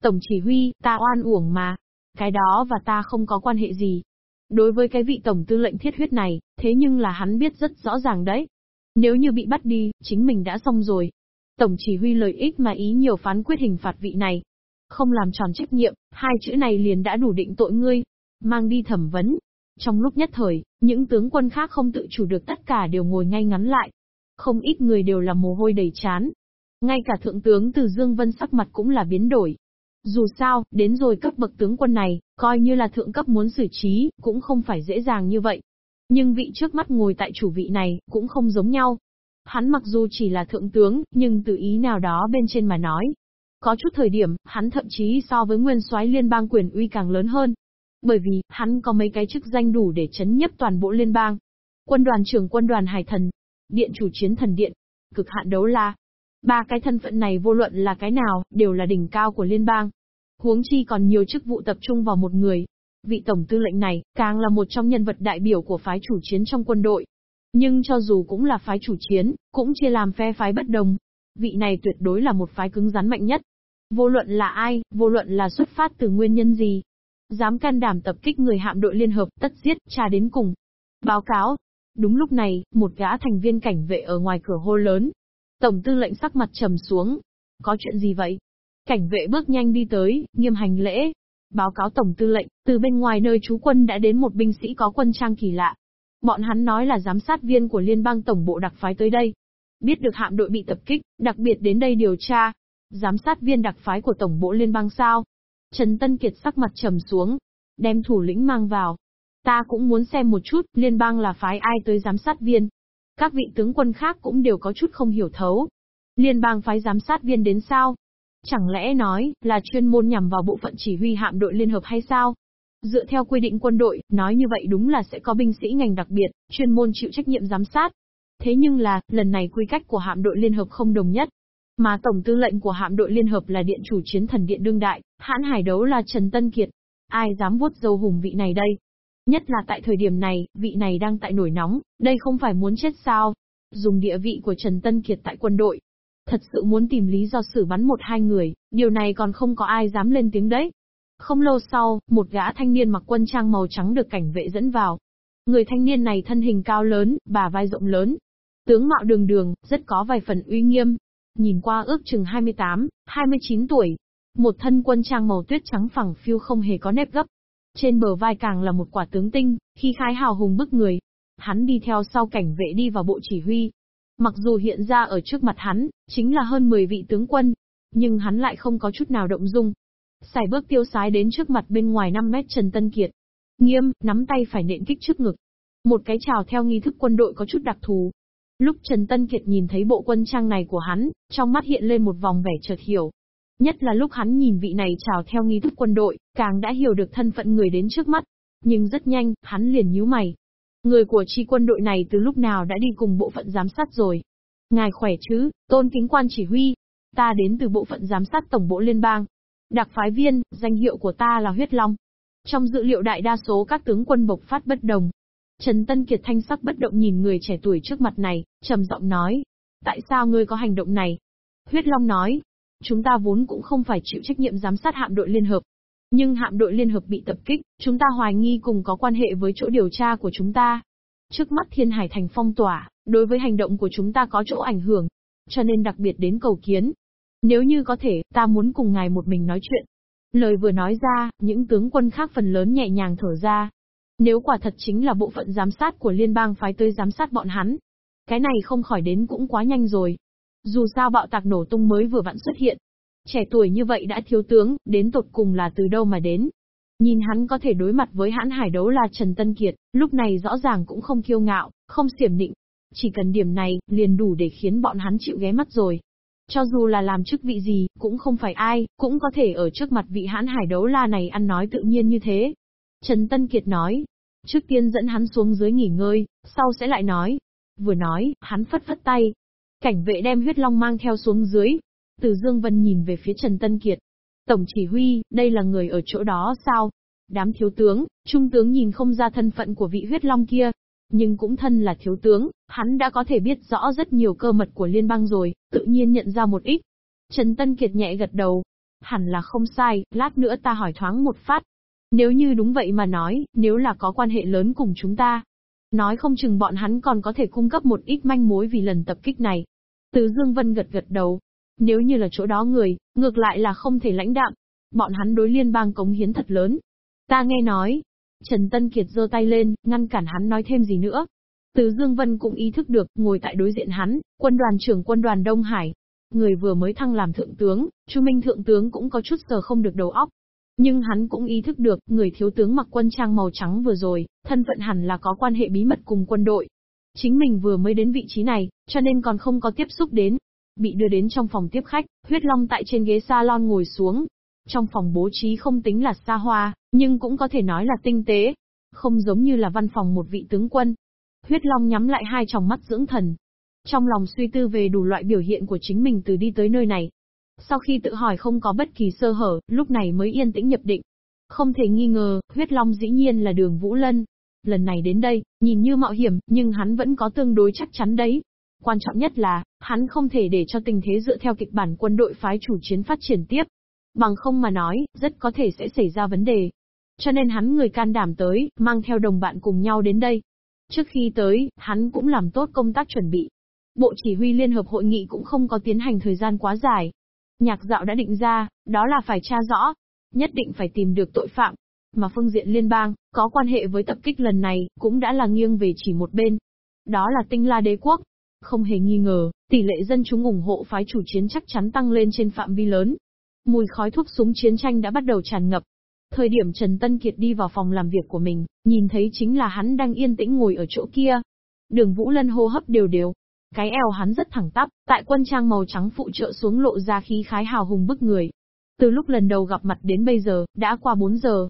Tổng chỉ huy, ta oan uổng mà. Cái đó và ta không có quan hệ gì. Đối với cái vị tổng tư lệnh thiết huyết này, thế nhưng là hắn biết rất rõ ràng đấy. Nếu như bị bắt đi, chính mình đã xong rồi. Tổng chỉ huy lợi ích mà ý nhiều phán quyết hình phạt vị này. Không làm tròn trách nhiệm, hai chữ này liền đã đủ định tội ngươi. Mang đi thẩm vấn. Trong lúc nhất thời, những tướng quân khác không tự chủ được tất cả đều ngồi ngay ngắn lại. Không ít người đều là mồ hôi đầy chán, ngay cả thượng tướng từ Dương Vân sắc mặt cũng là biến đổi. Dù sao, đến rồi cấp bậc tướng quân này, coi như là thượng cấp muốn xử trí, cũng không phải dễ dàng như vậy. Nhưng vị trước mắt ngồi tại chủ vị này, cũng không giống nhau. Hắn mặc dù chỉ là thượng tướng, nhưng từ ý nào đó bên trên mà nói. Có chút thời điểm, hắn thậm chí so với nguyên soái liên bang quyền uy càng lớn hơn. Bởi vì, hắn có mấy cái chức danh đủ để chấn nhấp toàn bộ liên bang. Quân đoàn trưởng quân đoàn hải thần, điện chủ chiến thần điện, cực hạn đấu la, Ba cái thân phận này vô luận là cái nào, đều là đỉnh cao của liên bang. Huống chi còn nhiều chức vụ tập trung vào một người. Vị tổng tư lệnh này, càng là một trong nhân vật đại biểu của phái chủ chiến trong quân đội. Nhưng cho dù cũng là phái chủ chiến, cũng chia làm phe phái bất đồng. Vị này tuyệt đối là một phái cứng rắn mạnh nhất. Vô luận là ai, vô luận là xuất phát từ nguyên nhân gì. Dám can đảm tập kích người hạm đội liên hợp, tất giết, tra đến cùng. Báo cáo. Đúng lúc này, một gã thành viên cảnh vệ ở ngoài cửa hô lớn, Tổng tư lệnh sắc mặt trầm xuống. Có chuyện gì vậy? Cảnh vệ bước nhanh đi tới, nghiêm hành lễ. Báo cáo tổng tư lệnh, từ bên ngoài nơi trú quân đã đến một binh sĩ có quân trang kỳ lạ. Bọn hắn nói là giám sát viên của liên bang tổng bộ đặc phái tới đây. Biết được hạm đội bị tập kích, đặc biệt đến đây điều tra. Giám sát viên đặc phái của tổng bộ liên bang sao? Trần Tân Kiệt sắc mặt trầm xuống. Đem thủ lĩnh mang vào. Ta cũng muốn xem một chút, liên bang là phái ai tới giám sát viên. Các vị tướng quân khác cũng đều có chút không hiểu thấu. Liên bang phái giám sát viên đến sao? Chẳng lẽ nói, là chuyên môn nhằm vào bộ phận chỉ huy hạm đội liên hợp hay sao? Dựa theo quy định quân đội, nói như vậy đúng là sẽ có binh sĩ ngành đặc biệt, chuyên môn chịu trách nhiệm giám sát. Thế nhưng là, lần này quy cách của hạm đội liên hợp không đồng nhất. Mà tổng tư lệnh của hạm đội liên hợp là điện chủ chiến thần điện đương đại, hãn hải đấu là Trần Tân Kiệt. Ai dám vuốt dâu hùng vị này đây? Nhất là tại thời điểm này, vị này đang tại nổi nóng, đây không phải muốn chết sao? Dùng địa vị của Trần Tân Kiệt tại quân đội. Thật sự muốn tìm lý do xử bắn một hai người, điều này còn không có ai dám lên tiếng đấy. Không lâu sau, một gã thanh niên mặc quân trang màu trắng được cảnh vệ dẫn vào. Người thanh niên này thân hình cao lớn, bà vai rộng lớn. Tướng mạo đường đường, rất có vài phần uy nghiêm. Nhìn qua ước chừng 28, 29 tuổi. Một thân quân trang màu tuyết trắng phẳng phiêu không hề có nếp gấp. Trên bờ vai càng là một quả tướng tinh, khi khái hào hùng bức người. Hắn đi theo sau cảnh vệ đi vào bộ chỉ huy. Mặc dù hiện ra ở trước mặt hắn, chính là hơn 10 vị tướng quân, nhưng hắn lại không có chút nào động dung, Xài bước tiêu sái đến trước mặt bên ngoài 5 mét Trần Tân Kiệt. Nghiêm, nắm tay phải nện kích trước ngực. Một cái chào theo nghi thức quân đội có chút đặc thù. Lúc Trần Tân Kiệt nhìn thấy bộ quân trang này của hắn, trong mắt hiện lên một vòng vẻ chợt hiểu. Nhất là lúc hắn nhìn vị này chào theo nghi thức quân đội, càng đã hiểu được thân phận người đến trước mắt. Nhưng rất nhanh, hắn liền nhíu mày. Người của chi quân đội này từ lúc nào đã đi cùng bộ phận giám sát rồi. Ngài khỏe chứ, tôn kính quan chỉ huy. Ta đến từ bộ phận giám sát tổng bộ liên bang. Đặc phái viên, danh hiệu của ta là Huyết Long. Trong dữ liệu đại đa số các tướng quân bộc phát bất đồng. Trần Tân Kiệt thanh sắc bất động nhìn người trẻ tuổi trước mặt này, trầm giọng nói. Tại sao ngươi có hành động này? Huyết Long nói. Chúng ta vốn cũng không phải chịu trách nhiệm giám sát hạm đội liên hợp. Nhưng hạm đội liên hợp bị tập kích, chúng ta hoài nghi cùng có quan hệ với chỗ điều tra của chúng ta. Trước mắt thiên hải thành phong tỏa, đối với hành động của chúng ta có chỗ ảnh hưởng. Cho nên đặc biệt đến cầu kiến, nếu như có thể, ta muốn cùng ngài một mình nói chuyện. Lời vừa nói ra, những tướng quân khác phần lớn nhẹ nhàng thở ra. Nếu quả thật chính là bộ phận giám sát của liên bang phái tới giám sát bọn hắn. Cái này không khỏi đến cũng quá nhanh rồi. Dù sao bạo tạc nổ tung mới vừa vặn xuất hiện. Trẻ tuổi như vậy đã thiếu tướng, đến tột cùng là từ đâu mà đến. Nhìn hắn có thể đối mặt với hãn hải đấu là Trần Tân Kiệt, lúc này rõ ràng cũng không kiêu ngạo, không xiểm định. Chỉ cần điểm này, liền đủ để khiến bọn hắn chịu ghé mắt rồi. Cho dù là làm chức vị gì, cũng không phải ai, cũng có thể ở trước mặt vị hãn hải đấu la này ăn nói tự nhiên như thế. Trần Tân Kiệt nói, trước tiên dẫn hắn xuống dưới nghỉ ngơi, sau sẽ lại nói. Vừa nói, hắn phất phất tay. Cảnh vệ đem huyết long mang theo xuống dưới. Từ Dương Vân nhìn về phía Trần Tân Kiệt. Tổng chỉ huy, đây là người ở chỗ đó sao? Đám thiếu tướng, trung tướng nhìn không ra thân phận của vị huyết long kia, nhưng cũng thân là thiếu tướng, hắn đã có thể biết rõ rất nhiều cơ mật của liên bang rồi, tự nhiên nhận ra một ít. Trần Tân Kiệt nhẹ gật đầu. Hẳn là không sai, lát nữa ta hỏi thoáng một phát. Nếu như đúng vậy mà nói, nếu là có quan hệ lớn cùng chúng ta, nói không chừng bọn hắn còn có thể cung cấp một ít manh mối vì lần tập kích này. Từ Dương Vân gật gật đầu. Nếu như là chỗ đó người, ngược lại là không thể lãnh đạm. Bọn hắn đối liên bang cống hiến thật lớn. Ta nghe nói, Trần Tân Kiệt giơ tay lên, ngăn cản hắn nói thêm gì nữa. Từ Dương Vân cũng ý thức được, ngồi tại đối diện hắn, quân đoàn trưởng quân đoàn Đông Hải. Người vừa mới thăng làm thượng tướng, Chu Minh thượng tướng cũng có chút sờ không được đầu óc. Nhưng hắn cũng ý thức được, người thiếu tướng mặc quân trang màu trắng vừa rồi, thân phận hẳn là có quan hệ bí mật cùng quân đội. Chính mình vừa mới đến vị trí này, cho nên còn không có tiếp xúc đến. Bị đưa đến trong phòng tiếp khách, huyết long tại trên ghế salon ngồi xuống, trong phòng bố trí không tính là xa hoa, nhưng cũng có thể nói là tinh tế. Không giống như là văn phòng một vị tướng quân. Huyết Long nhắm lại hai tròng mắt dưỡng thần. Trong lòng suy tư về đủ loại biểu hiện của chính mình từ đi tới nơi này. Sau khi tự hỏi không có bất kỳ sơ hở, lúc này mới yên tĩnh nhập định. Không thể nghi ngờ, huyết long dĩ nhiên là đường Vũ Lân. Lần này đến đây, nhìn như mạo hiểm, nhưng hắn vẫn có tương đối chắc chắn đấy. Quan trọng nhất là, hắn không thể để cho tình thế dựa theo kịch bản quân đội phái chủ chiến phát triển tiếp. Bằng không mà nói, rất có thể sẽ xảy ra vấn đề. Cho nên hắn người can đảm tới, mang theo đồng bạn cùng nhau đến đây. Trước khi tới, hắn cũng làm tốt công tác chuẩn bị. Bộ chỉ huy Liên hợp hội nghị cũng không có tiến hành thời gian quá dài. Nhạc dạo đã định ra, đó là phải tra rõ. Nhất định phải tìm được tội phạm. Mà phương diện liên bang, có quan hệ với tập kích lần này, cũng đã là nghiêng về chỉ một bên. Đó là tinh la đế quốc. Không hề nghi ngờ, tỷ lệ dân chúng ủng hộ phái chủ chiến chắc chắn tăng lên trên phạm vi lớn. Mùi khói thuốc súng chiến tranh đã bắt đầu tràn ngập. Thời điểm Trần Tân Kiệt đi vào phòng làm việc của mình, nhìn thấy chính là hắn đang yên tĩnh ngồi ở chỗ kia. Đường Vũ Lân hô hấp đều đều, cái eo hắn rất thẳng tắp, tại quân trang màu trắng phụ trợ xuống lộ ra khí khái hào hùng bức người. Từ lúc lần đầu gặp mặt đến bây giờ, đã qua 4 giờ.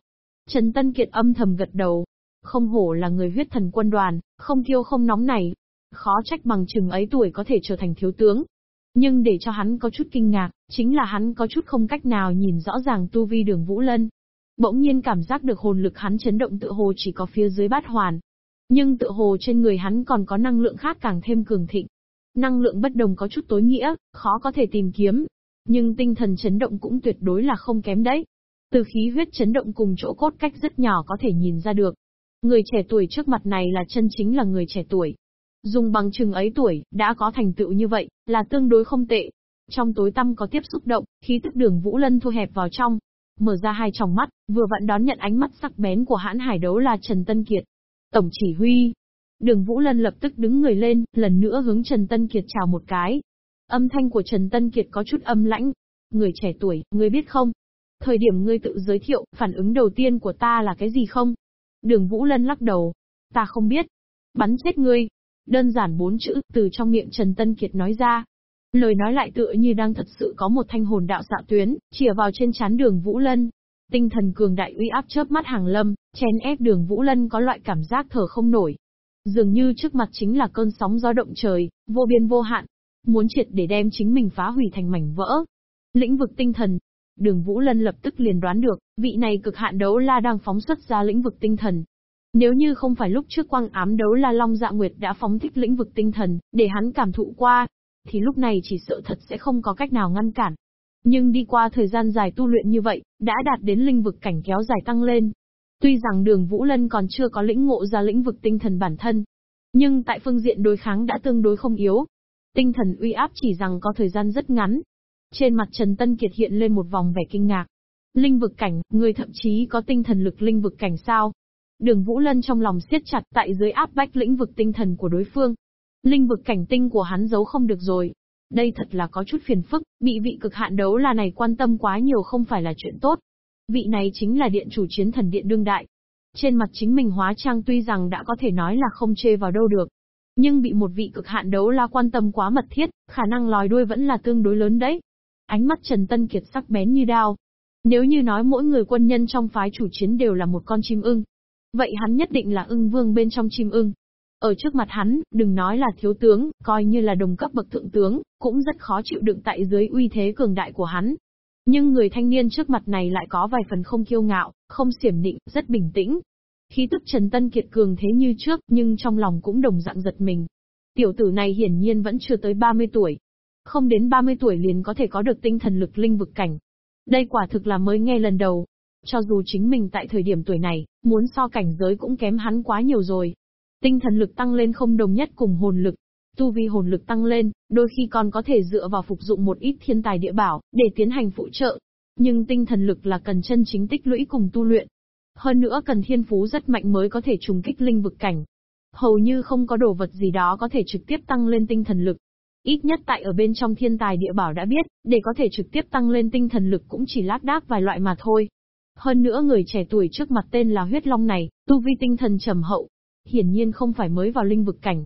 Trần Tân Kiệt âm thầm gật đầu. Không hổ là người huyết thần quân đoàn, không kiêu không nóng này. Khó trách bằng chừng ấy tuổi có thể trở thành thiếu tướng. Nhưng để cho hắn có chút kinh ngạc, chính là hắn có chút không cách nào nhìn rõ ràng tu vi đường Vũ Lân. Bỗng nhiên cảm giác được hồn lực hắn chấn động tự hồ chỉ có phía dưới bát hoàn. Nhưng tự hồ trên người hắn còn có năng lượng khác càng thêm cường thịnh. Năng lượng bất đồng có chút tối nghĩa, khó có thể tìm kiếm. Nhưng tinh thần chấn động cũng tuyệt đối là không kém đấy. Từ khí huyết chấn động cùng chỗ cốt cách rất nhỏ có thể nhìn ra được. Người trẻ tuổi trước mặt này là chân chính là người trẻ tuổi. Dùng bằng chừng ấy tuổi, đã có thành tựu như vậy, là tương đối không tệ. Trong tối tăm có tiếp xúc động, khí tức đường Vũ Lân thu hẹp vào trong. Mở ra hai tròng mắt, vừa vặn đón nhận ánh mắt sắc bén của hãn hải đấu là Trần Tân Kiệt. Tổng chỉ huy, Đường Vũ Lân lập tức đứng người lên, lần nữa hướng Trần Tân Kiệt chào một cái. Âm thanh của Trần Tân Kiệt có chút âm lãnh. Người trẻ tuổi, ngươi biết không? Thời điểm ngươi tự giới thiệu, phản ứng đầu tiên của ta là cái gì không? Đường Vũ Lân lắc đầu. Ta không biết. Bắn chết ngươi. Đơn giản bốn chữ, từ trong miệng Trần Tân Kiệt nói ra. Lời nói lại tựa như đang thật sự có một thanh hồn đạo xạ tuyến, chìa vào trên chán đường Vũ Lân. Tinh thần cường đại uy áp chớp mắt hàng lâm, chèn ép đường Vũ Lân có loại cảm giác thở không nổi. Dường như trước mặt chính là cơn sóng gió động trời, vô biên vô hạn. Muốn triệt để đem chính mình phá hủy thành mảnh vỡ. Lĩnh vực tinh thần. Đường Vũ Lân lập tức liền đoán được, vị này cực hạn đấu la đang phóng xuất ra lĩnh vực tinh thần. Nếu như không phải lúc trước quang ám đấu la Long Dạ Nguyệt đã phóng thích lĩnh vực tinh thần, để hắn cảm thụ qua, thì lúc này chỉ sợ thật sẽ không có cách nào ngăn cản. Nhưng đi qua thời gian dài tu luyện như vậy, đã đạt đến linh vực cảnh kéo dài tăng lên, Tuy rằng đường Vũ Lân còn chưa có lĩnh ngộ ra lĩnh vực tinh thần bản thân, nhưng tại phương diện đối kháng đã tương đối không yếu. Tinh thần uy áp chỉ rằng có thời gian rất ngắn. Trên mặt Trần Tân Kiệt hiện lên một vòng vẻ kinh ngạc. Linh vực cảnh, người thậm chí có tinh thần lực linh vực cảnh sao? Đường Vũ Lân trong lòng siết chặt tại dưới áp bách lĩnh vực tinh thần của đối phương. Linh vực cảnh tinh của hắn giấu không được rồi. Đây thật là có chút phiền phức, bị vị cực hạn đấu là này quan tâm quá nhiều không phải là chuyện tốt. Vị này chính là điện chủ chiến thần điện đương đại. Trên mặt chính mình hóa trang tuy rằng đã có thể nói là không chê vào đâu được. Nhưng bị một vị cực hạn đấu la quan tâm quá mật thiết, khả năng lòi đuôi vẫn là tương đối lớn đấy. Ánh mắt Trần Tân Kiệt sắc bén như đao. Nếu như nói mỗi người quân nhân trong phái chủ chiến đều là một con chim ưng. Vậy hắn nhất định là ưng vương bên trong chim ưng. Ở trước mặt hắn, đừng nói là thiếu tướng, coi như là đồng cấp bậc thượng tướng, cũng rất khó chịu đựng tại dưới uy thế cường đại của hắn. Nhưng người thanh niên trước mặt này lại có vài phần không kiêu ngạo, không xiểm định, rất bình tĩnh. Khí tức Trần Tân Kiệt cường thế như trước, nhưng trong lòng cũng đồng dạng giật mình. Tiểu tử này hiển nhiên vẫn chưa tới 30 tuổi. Không đến 30 tuổi liền có thể có được tinh thần lực linh vực cảnh. Đây quả thực là mới nghe lần đầu. Cho dù chính mình tại thời điểm tuổi này, muốn so cảnh giới cũng kém hắn quá nhiều rồi. Tinh thần lực tăng lên không đồng nhất cùng hồn lực, Tu vi hồn lực tăng lên, đôi khi còn có thể dựa vào phục dụng một ít thiên tài địa bảo, để tiến hành phụ trợ. Nhưng tinh thần lực là cần chân chính tích lũy cùng tu luyện. Hơn nữa cần thiên phú rất mạnh mới có thể trùng kích linh vực cảnh. Hầu như không có đồ vật gì đó có thể trực tiếp tăng lên tinh thần lực. Ít nhất tại ở bên trong thiên tài địa bảo đã biết, để có thể trực tiếp tăng lên tinh thần lực cũng chỉ lác đác vài loại mà thôi. Hơn nữa người trẻ tuổi trước mặt tên là huyết long này, tu vi tinh thần trầm hậu. Hiển nhiên không phải mới vào linh vực cảnh,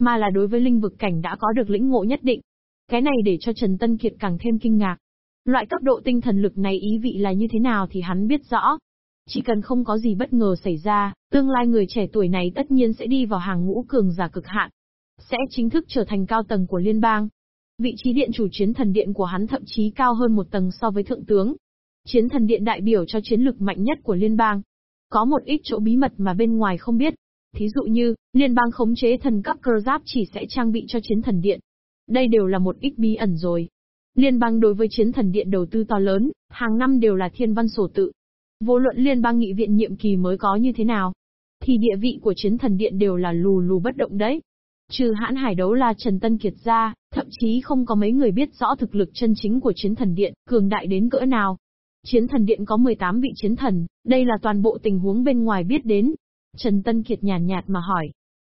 mà là đối với linh vực cảnh đã có được lĩnh ngộ nhất định. Cái này để cho Trần Tân Kiệt càng thêm kinh ngạc. Loại cấp độ tinh thần lực này ý vị là như thế nào thì hắn biết rõ. Chỉ cần không có gì bất ngờ xảy ra, tương lai người trẻ tuổi này tất nhiên sẽ đi vào hàng ngũ cường giả cực hạn. Sẽ chính thức trở thành cao tầng của liên bang. Vị trí điện chủ chiến thần điện của hắn thậm chí cao hơn một tầng so với thượng tướng. Chiến thần điện đại biểu cho chiến lực mạnh nhất của liên bang. Có một ít chỗ bí mật mà bên ngoài không biết, Thí dụ như, liên bang khống chế thần cấp cơ giáp chỉ sẽ trang bị cho chiến thần điện. Đây đều là một ít bí ẩn rồi. Liên bang đối với chiến thần điện đầu tư to lớn, hàng năm đều là thiên văn sổ tự. Vô luận liên bang nghị viện nhiệm kỳ mới có như thế nào, thì địa vị của chiến thần điện đều là lù lù bất động đấy. Trừ hãn hải đấu là Trần Tân Kiệt ra, thậm chí không có mấy người biết rõ thực lực chân chính của chiến thần điện, cường đại đến cỡ nào. Chiến thần điện có 18 vị chiến thần, đây là toàn bộ tình huống bên ngoài biết đến. Trần Tân Kiệt nhàn nhạt, nhạt mà hỏi.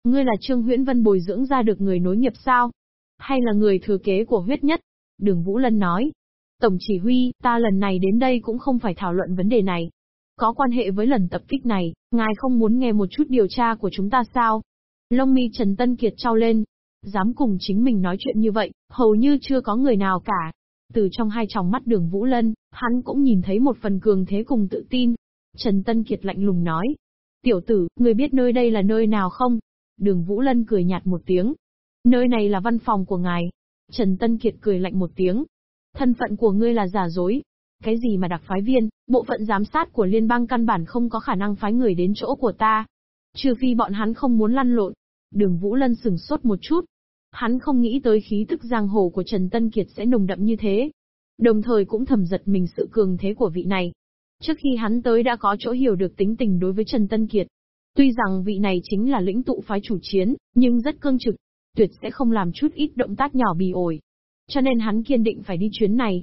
Ngươi là Trương Huyễn Vân bồi dưỡng ra được người nối nghiệp sao? Hay là người thừa kế của huyết nhất? Đường Vũ Lân nói. Tổng chỉ huy, ta lần này đến đây cũng không phải thảo luận vấn đề này. Có quan hệ với lần tập kích này, ngài không muốn nghe một chút điều tra của chúng ta sao? Lông mi Trần Tân Kiệt trao lên. Dám cùng chính mình nói chuyện như vậy, hầu như chưa có người nào cả. Từ trong hai tròng mắt đường Vũ Lân, hắn cũng nhìn thấy một phần cường thế cùng tự tin. Trần Tân Kiệt lạnh lùng nói. Tiểu tử, người biết nơi đây là nơi nào không? Đường Vũ Lân cười nhạt một tiếng. Nơi này là văn phòng của ngài. Trần Tân Kiệt cười lạnh một tiếng. Thân phận của ngươi là giả dối. Cái gì mà đặc phái viên, bộ phận giám sát của liên bang căn bản không có khả năng phái người đến chỗ của ta. Trừ phi bọn hắn không muốn lăn lộn. Đường Vũ Lân sừng sốt một chút. Hắn không nghĩ tới khí tức giang hồ của Trần Tân Kiệt sẽ nồng đậm như thế. Đồng thời cũng thầm giật mình sự cường thế của vị này. Trước khi hắn tới đã có chỗ hiểu được tính tình đối với Trần Tân Kiệt. Tuy rằng vị này chính là lĩnh tụ phái chủ chiến, nhưng rất cương trực, tuyệt sẽ không làm chút ít động tác nhỏ bì ổi. Cho nên hắn kiên định phải đi chuyến này.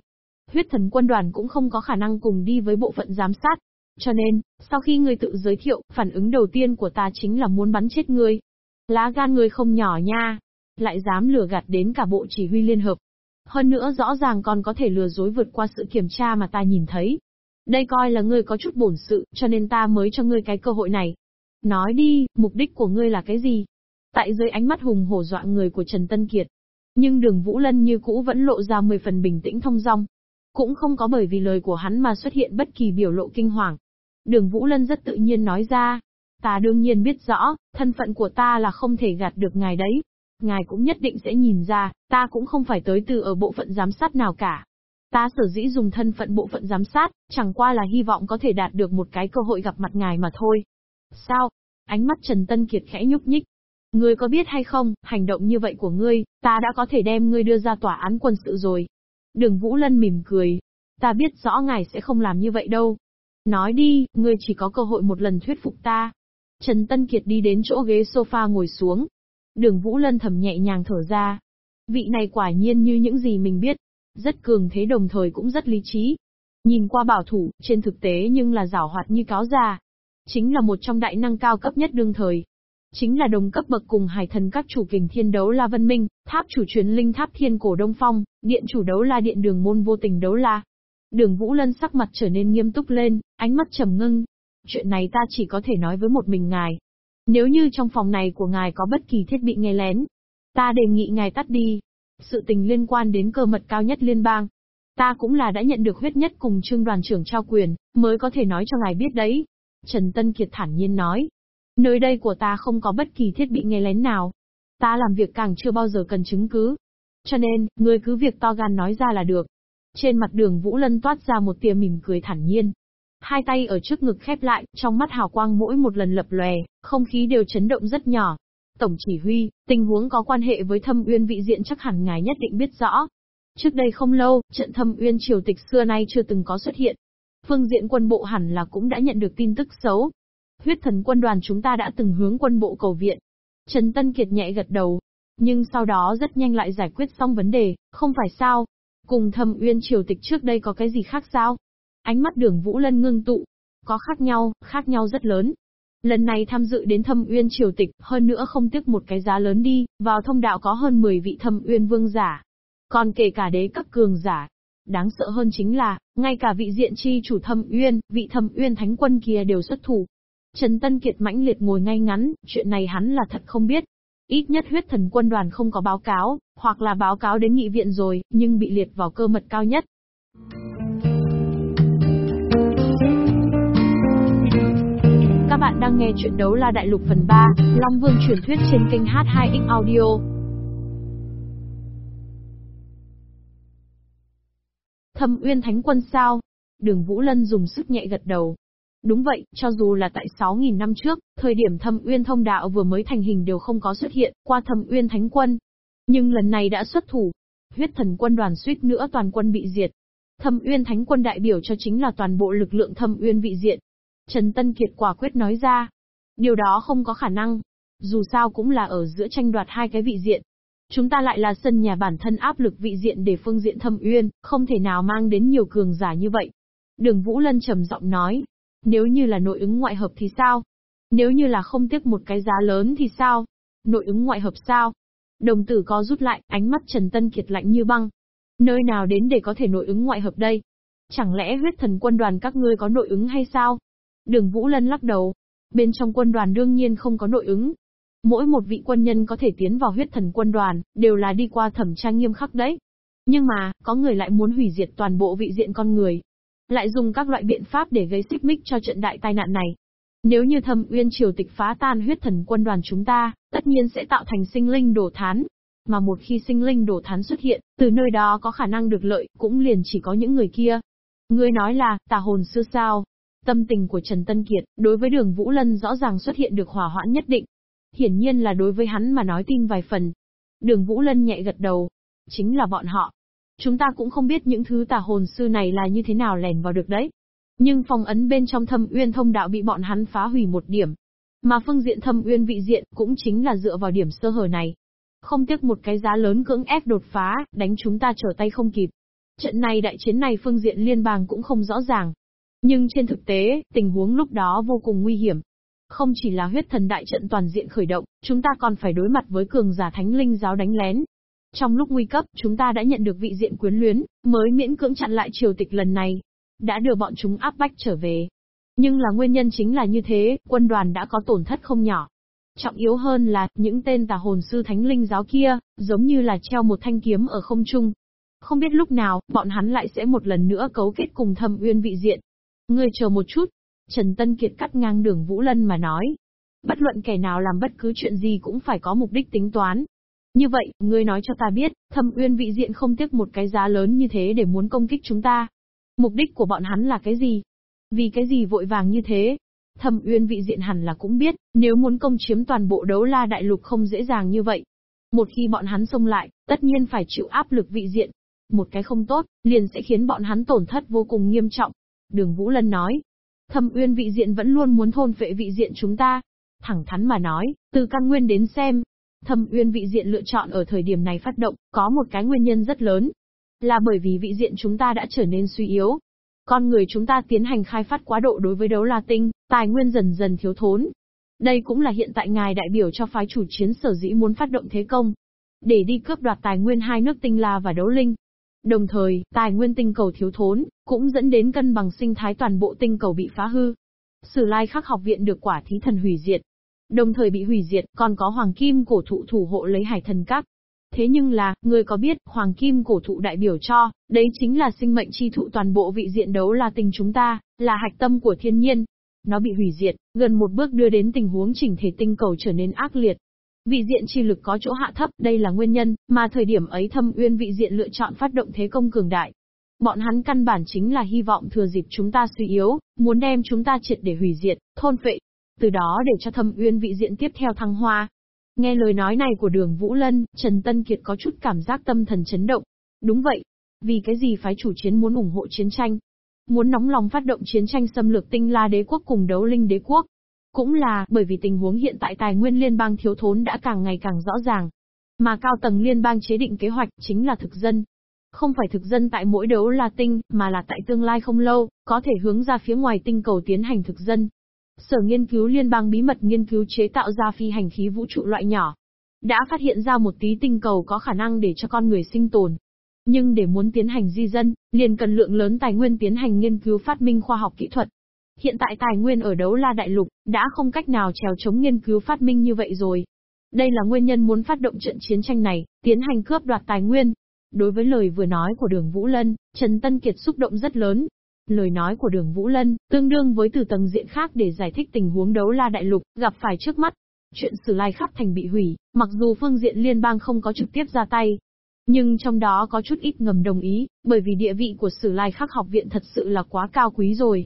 Huyết thần quân đoàn cũng không có khả năng cùng đi với bộ phận giám sát. Cho nên, sau khi ngươi tự giới thiệu, phản ứng đầu tiên của ta chính là muốn bắn chết ngươi. Lá gan ngươi không nhỏ nha. Lại dám lừa gạt đến cả bộ chỉ huy liên hợp. Hơn nữa rõ ràng còn có thể lừa dối vượt qua sự kiểm tra mà ta nhìn thấy. Đây coi là ngươi có chút bổn sự, cho nên ta mới cho ngươi cái cơ hội này. Nói đi, mục đích của ngươi là cái gì? Tại dưới ánh mắt hùng hổ dọa người của Trần Tân Kiệt. Nhưng đường Vũ Lân như cũ vẫn lộ ra 10 phần bình tĩnh thông dong. Cũng không có bởi vì lời của hắn mà xuất hiện bất kỳ biểu lộ kinh hoàng. Đường Vũ Lân rất tự nhiên nói ra. Ta đương nhiên biết rõ, thân phận của ta là không thể gạt được ngài đấy. Ngài cũng nhất định sẽ nhìn ra, ta cũng không phải tới từ ở bộ phận giám sát nào cả. Ta sở dĩ dùng thân phận bộ phận giám sát, chẳng qua là hy vọng có thể đạt được một cái cơ hội gặp mặt ngài mà thôi. Sao? Ánh mắt Trần Tân Kiệt khẽ nhúc nhích. Ngươi có biết hay không, hành động như vậy của ngươi, ta đã có thể đem ngươi đưa ra tòa án quân sự rồi. Đường Vũ Lân mỉm cười. Ta biết rõ ngài sẽ không làm như vậy đâu. Nói đi, ngươi chỉ có cơ hội một lần thuyết phục ta. Trần Tân Kiệt đi đến chỗ ghế sofa ngồi xuống. Đường Vũ Lân thầm nhẹ nhàng thở ra. Vị này quả nhiên như những gì mình biết. Rất cường thế đồng thời cũng rất lý trí. Nhìn qua bảo thủ, trên thực tế nhưng là giảo hoạt như cáo già. Chính là một trong đại năng cao cấp nhất đương thời. Chính là đồng cấp bậc cùng hải thần các chủ kình thiên đấu la Vân Minh, tháp chủ truyền linh tháp thiên cổ Đông Phong, điện chủ đấu la điện đường môn vô tình đấu la. Đường Vũ Lân sắc mặt trở nên nghiêm túc lên, ánh mắt trầm ngưng. Chuyện này ta chỉ có thể nói với một mình ngài. Nếu như trong phòng này của ngài có bất kỳ thiết bị nghe lén, ta đề nghị ngài tắt đi. Sự tình liên quan đến cơ mật cao nhất liên bang. Ta cũng là đã nhận được huyết nhất cùng trương đoàn trưởng trao quyền, mới có thể nói cho ngài biết đấy. Trần Tân Kiệt thản nhiên nói. Nơi đây của ta không có bất kỳ thiết bị nghe lén nào. Ta làm việc càng chưa bao giờ cần chứng cứ. Cho nên, người cứ việc to gan nói ra là được. Trên mặt đường Vũ Lân toát ra một tia mỉm cười thản nhiên. Hai tay ở trước ngực khép lại, trong mắt hào quang mỗi một lần lập lòe, không khí đều chấn động rất nhỏ. Tổng chỉ huy, tình huống có quan hệ với thâm uyên vị diện chắc hẳn ngài nhất định biết rõ. Trước đây không lâu, trận thâm uyên triều tịch xưa nay chưa từng có xuất hiện, Phương diện quân bộ hẳn là cũng đã nhận được tin tức xấu. Huyết thần quân đoàn chúng ta đã từng hướng quân bộ cầu viện. Trần Tân Kiệt nhẹ gật đầu. Nhưng sau đó rất nhanh lại giải quyết xong vấn đề, không phải sao. Cùng thâm uyên triều tịch trước đây có cái gì khác sao? Ánh mắt đường Vũ Lân ngưng tụ. Có khác nhau, khác nhau rất lớn. Lần này tham dự đến thâm uyên triều tịch, hơn nữa không tiếc một cái giá lớn đi, vào thông đạo có hơn 10 vị thâm uyên vương giả. Còn kể cả đế cấp cường giả, Đáng sợ hơn chính là, ngay cả vị diện chi chủ thâm uyên, vị thâm uyên thánh quân kia đều xuất thủ. Trần Tân Kiệt mãnh liệt ngồi ngay ngắn, chuyện này hắn là thật không biết. Ít nhất huyết thần quân đoàn không có báo cáo, hoặc là báo cáo đến nghị viện rồi, nhưng bị liệt vào cơ mật cao nhất. Các bạn đang nghe chuyện đấu la đại lục phần 3, Long Vương truyền thuyết trên kênh H2X Audio. Thâm Uyên Thánh Quân sao? Đường Vũ Lân dùng sức nhẹ gật đầu. Đúng vậy, cho dù là tại 6.000 năm trước, thời điểm Thâm Uyên Thông Đạo vừa mới thành hình đều không có xuất hiện qua Thâm Uyên Thánh Quân. Nhưng lần này đã xuất thủ. Huyết thần quân đoàn suýt nữa toàn quân bị diệt. Thâm Uyên Thánh Quân đại biểu cho chính là toàn bộ lực lượng Thâm Uyên vị diện. Trần Tân Kiệt quả quyết nói ra. Điều đó không có khả năng. Dù sao cũng là ở giữa tranh đoạt hai cái vị diện. Chúng ta lại là sân nhà bản thân áp lực vị diện để phương diện thâm uyên, không thể nào mang đến nhiều cường giả như vậy. Đường Vũ Lân trầm giọng nói. Nếu như là nội ứng ngoại hợp thì sao? Nếu như là không tiếc một cái giá lớn thì sao? Nội ứng ngoại hợp sao? Đồng tử có rút lại, ánh mắt Trần Tân Kiệt lạnh như băng. Nơi nào đến để có thể nội ứng ngoại hợp đây? Chẳng lẽ huyết thần quân đoàn các ngươi có nội ứng hay sao? Đường Vũ Lân lắc đầu. Bên trong quân đoàn đương nhiên không có nội ứng. Mỗi một vị quân nhân có thể tiến vào huyết thần quân đoàn, đều là đi qua thẩm tra nghiêm khắc đấy. Nhưng mà, có người lại muốn hủy diệt toàn bộ vị diện con người. Lại dùng các loại biện pháp để gây xích mích cho trận đại tai nạn này. Nếu như thâm uyên triều tịch phá tan huyết thần quân đoàn chúng ta, tất nhiên sẽ tạo thành sinh linh đổ thán. Mà một khi sinh linh đổ thán xuất hiện, từ nơi đó có khả năng được lợi, cũng liền chỉ có những người kia. Ngươi nói là, tà hồn sư sao? Tâm tình của Trần Tân Kiệt, đối với đường Vũ Lân rõ ràng xuất hiện được hỏa hoãn nhất định. Hiển nhiên là đối với hắn mà nói tin vài phần. Đường Vũ Lân nhẹ gật đầu. Chính là bọn họ. Chúng ta cũng không biết những thứ tà hồn sư này là như thế nào lèn vào được đấy. Nhưng phong ấn bên trong thâm uyên thông đạo bị bọn hắn phá hủy một điểm. Mà phương diện thâm uyên vị diện cũng chính là dựa vào điểm sơ hở này. Không tiếc một cái giá lớn cưỡng ép đột phá, đánh chúng ta trở tay không kịp. Trận này đại chiến này phương diện liên bang cũng không rõ ràng. Nhưng trên thực tế, tình huống lúc đó vô cùng nguy hiểm. Không chỉ là huyết thần đại trận toàn diện khởi động, chúng ta còn phải đối mặt với cường giả thánh linh giáo đánh lén. Trong lúc nguy cấp, chúng ta đã nhận được vị diện quyến luyến, mới miễn cưỡng chặn lại triều tịch lần này. Đã đưa bọn chúng áp bách trở về. Nhưng là nguyên nhân chính là như thế, quân đoàn đã có tổn thất không nhỏ. Trọng yếu hơn là, những tên tà hồn sư thánh linh giáo kia, giống như là treo một thanh kiếm ở không trung. Không biết lúc nào, bọn hắn lại sẽ một lần nữa cấu kết cùng thâm uyên vị diện. Ngươi chờ một chút. Trần Tân Kiệt cắt ngang đường Vũ Lân mà nói. Bất luận kẻ nào làm bất cứ chuyện gì cũng phải có mục đích tính toán. Như vậy, ngươi nói cho ta biết, thâm uyên vị diện không tiếc một cái giá lớn như thế để muốn công kích chúng ta. Mục đích của bọn hắn là cái gì? Vì cái gì vội vàng như thế? Thâm uyên vị diện hẳn là cũng biết, nếu muốn công chiếm toàn bộ đấu la đại lục không dễ dàng như vậy. Một khi bọn hắn xông lại, tất nhiên phải chịu áp lực vị diện. Một cái không tốt, liền sẽ khiến bọn hắn tổn thất vô cùng nghiêm trọng. Đường Vũ Lân nói, thâm uyên vị diện vẫn luôn muốn thôn phệ vị diện chúng ta. Thẳng thắn mà nói, từ căn nguyên đến xem, thâm uyên vị diện lựa chọn ở thời điểm này phát động, có một cái nguyên nhân rất lớn. Là bởi vì vị diện chúng ta đã trở nên suy yếu. Con người chúng ta tiến hành khai phát quá độ đối với đấu la tinh, tài nguyên dần dần thiếu thốn. Đây cũng là hiện tại ngài đại biểu cho phái chủ chiến sở dĩ muốn phát động thế công. Để đi cướp đoạt tài nguyên hai nước tinh la và đấu linh, Đồng thời, tài nguyên tinh cầu thiếu thốn, cũng dẫn đến cân bằng sinh thái toàn bộ tinh cầu bị phá hư. Sử lai khắc học viện được quả thí thần hủy diệt. Đồng thời bị hủy diệt, còn có hoàng kim cổ thụ thủ hộ lấy hải thần các. Thế nhưng là, người có biết, hoàng kim cổ thụ đại biểu cho, đấy chính là sinh mệnh chi thụ toàn bộ vị diện đấu là tình chúng ta, là hạch tâm của thiên nhiên. Nó bị hủy diệt, gần một bước đưa đến tình huống chỉnh thể tinh cầu trở nên ác liệt, Vị diện chi lực có chỗ hạ thấp, đây là nguyên nhân, mà thời điểm ấy thâm uyên vị diện lựa chọn phát động thế công cường đại. Bọn hắn căn bản chính là hy vọng thừa dịp chúng ta suy yếu, muốn đem chúng ta triệt để hủy diệt, thôn phệ. Từ đó để cho thâm uyên vị diện tiếp theo thăng hoa. Nghe lời nói này của đường Vũ Lân, Trần Tân Kiệt có chút cảm giác tâm thần chấn động. Đúng vậy. Vì cái gì phái chủ chiến muốn ủng hộ chiến tranh? Muốn nóng lòng phát động chiến tranh xâm lược tinh la đế quốc cùng đấu linh đế quốc, cũng là bởi vì tình huống hiện tại tài nguyên liên bang thiếu thốn đã càng ngày càng rõ ràng. Mà cao tầng liên bang chế định kế hoạch chính là thực dân. Không phải thực dân tại mỗi đấu là tinh, mà là tại tương lai không lâu, có thể hướng ra phía ngoài tinh cầu tiến hành thực dân. Sở nghiên cứu liên bang bí mật nghiên cứu chế tạo ra phi hành khí vũ trụ loại nhỏ. Đã phát hiện ra một tí tinh cầu có khả năng để cho con người sinh tồn. Nhưng để muốn tiến hành di dân, liền cần lượng lớn tài nguyên tiến hành nghiên cứu phát minh khoa học kỹ thuật, Hiện tại tài nguyên ở đấu la đại lục, đã không cách nào trèo chống nghiên cứu phát minh như vậy rồi. Đây là nguyên nhân muốn phát động trận chiến tranh này, tiến hành cướp đoạt tài nguyên. Đối với lời vừa nói của đường Vũ Lân, Trần Tân Kiệt xúc động rất lớn. Lời nói của đường Vũ Lân, tương đương với từ tầng diện khác để giải thích tình huống đấu la đại lục, gặp phải trước mắt. Chuyện sử lai khắp thành bị hủy, mặc dù phương diện liên bang không có trực tiếp ra tay, nhưng trong đó có chút ít ngầm đồng ý, bởi vì địa vị của Sử Lai Khắc học viện thật sự là quá cao quý rồi.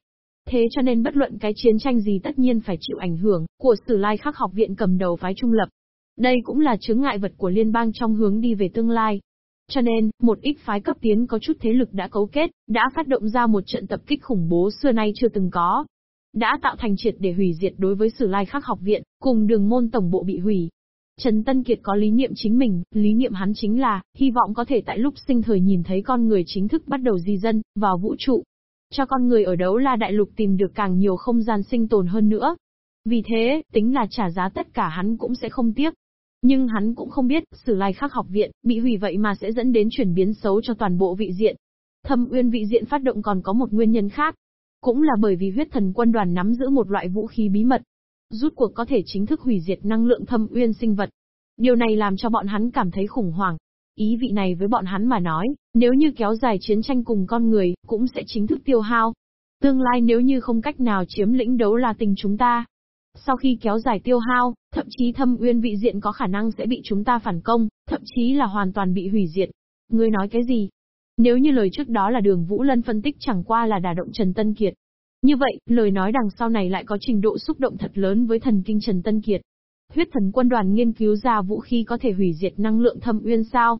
Thế cho nên bất luận cái chiến tranh gì tất nhiên phải chịu ảnh hưởng của Sử Lai Khắc học viện cầm đầu phái trung lập. Đây cũng là chướng ngại vật của liên bang trong hướng đi về tương lai. Cho nên, một ít phái cấp tiến có chút thế lực đã cấu kết, đã phát động ra một trận tập kích khủng bố xưa nay chưa từng có. Đã tạo thành triệt để hủy diệt đối với Sử Lai Khắc học viện, cùng đường môn tổng bộ bị hủy. Trần Tân Kiệt có lý niệm chính mình, lý niệm hắn chính là, hy vọng có thể tại lúc sinh thời nhìn thấy con người chính thức bắt đầu di dân, vào vũ trụ, cho con người ở đấu la đại lục tìm được càng nhiều không gian sinh tồn hơn nữa. Vì thế, tính là trả giá tất cả hắn cũng sẽ không tiếc. Nhưng hắn cũng không biết, Sử Lai Khắc học viện, bị hủy vậy mà sẽ dẫn đến chuyển biến xấu cho toàn bộ vị diện. Thâm Uyên vị diện phát động còn có một nguyên nhân khác. Cũng là bởi vì huyết thần quân đoàn nắm giữ một loại vũ khí bí mật. Rút cuộc có thể chính thức hủy diệt năng lượng thâm uyên sinh vật. Điều này làm cho bọn hắn cảm thấy khủng hoảng. Ý vị này với bọn hắn mà nói, nếu như kéo dài chiến tranh cùng con người, cũng sẽ chính thức tiêu hao. Tương lai nếu như không cách nào chiếm lĩnh đấu là tình chúng ta, sau khi kéo dài tiêu hao, thậm chí thâm uyên vị diện có khả năng sẽ bị chúng ta phản công, thậm chí là hoàn toàn bị hủy diệt. Ngươi nói cái gì? Nếu như lời trước đó là đường Vũ Lân phân tích chẳng qua là đả động Trần Tân Kiệt. Như vậy, lời nói đằng sau này lại có trình độ xúc động thật lớn với thần kinh Trần Tân Kiệt. Huyết thần quân đoàn nghiên cứu ra vũ khí có thể hủy diệt năng lượng thâm uyên sao.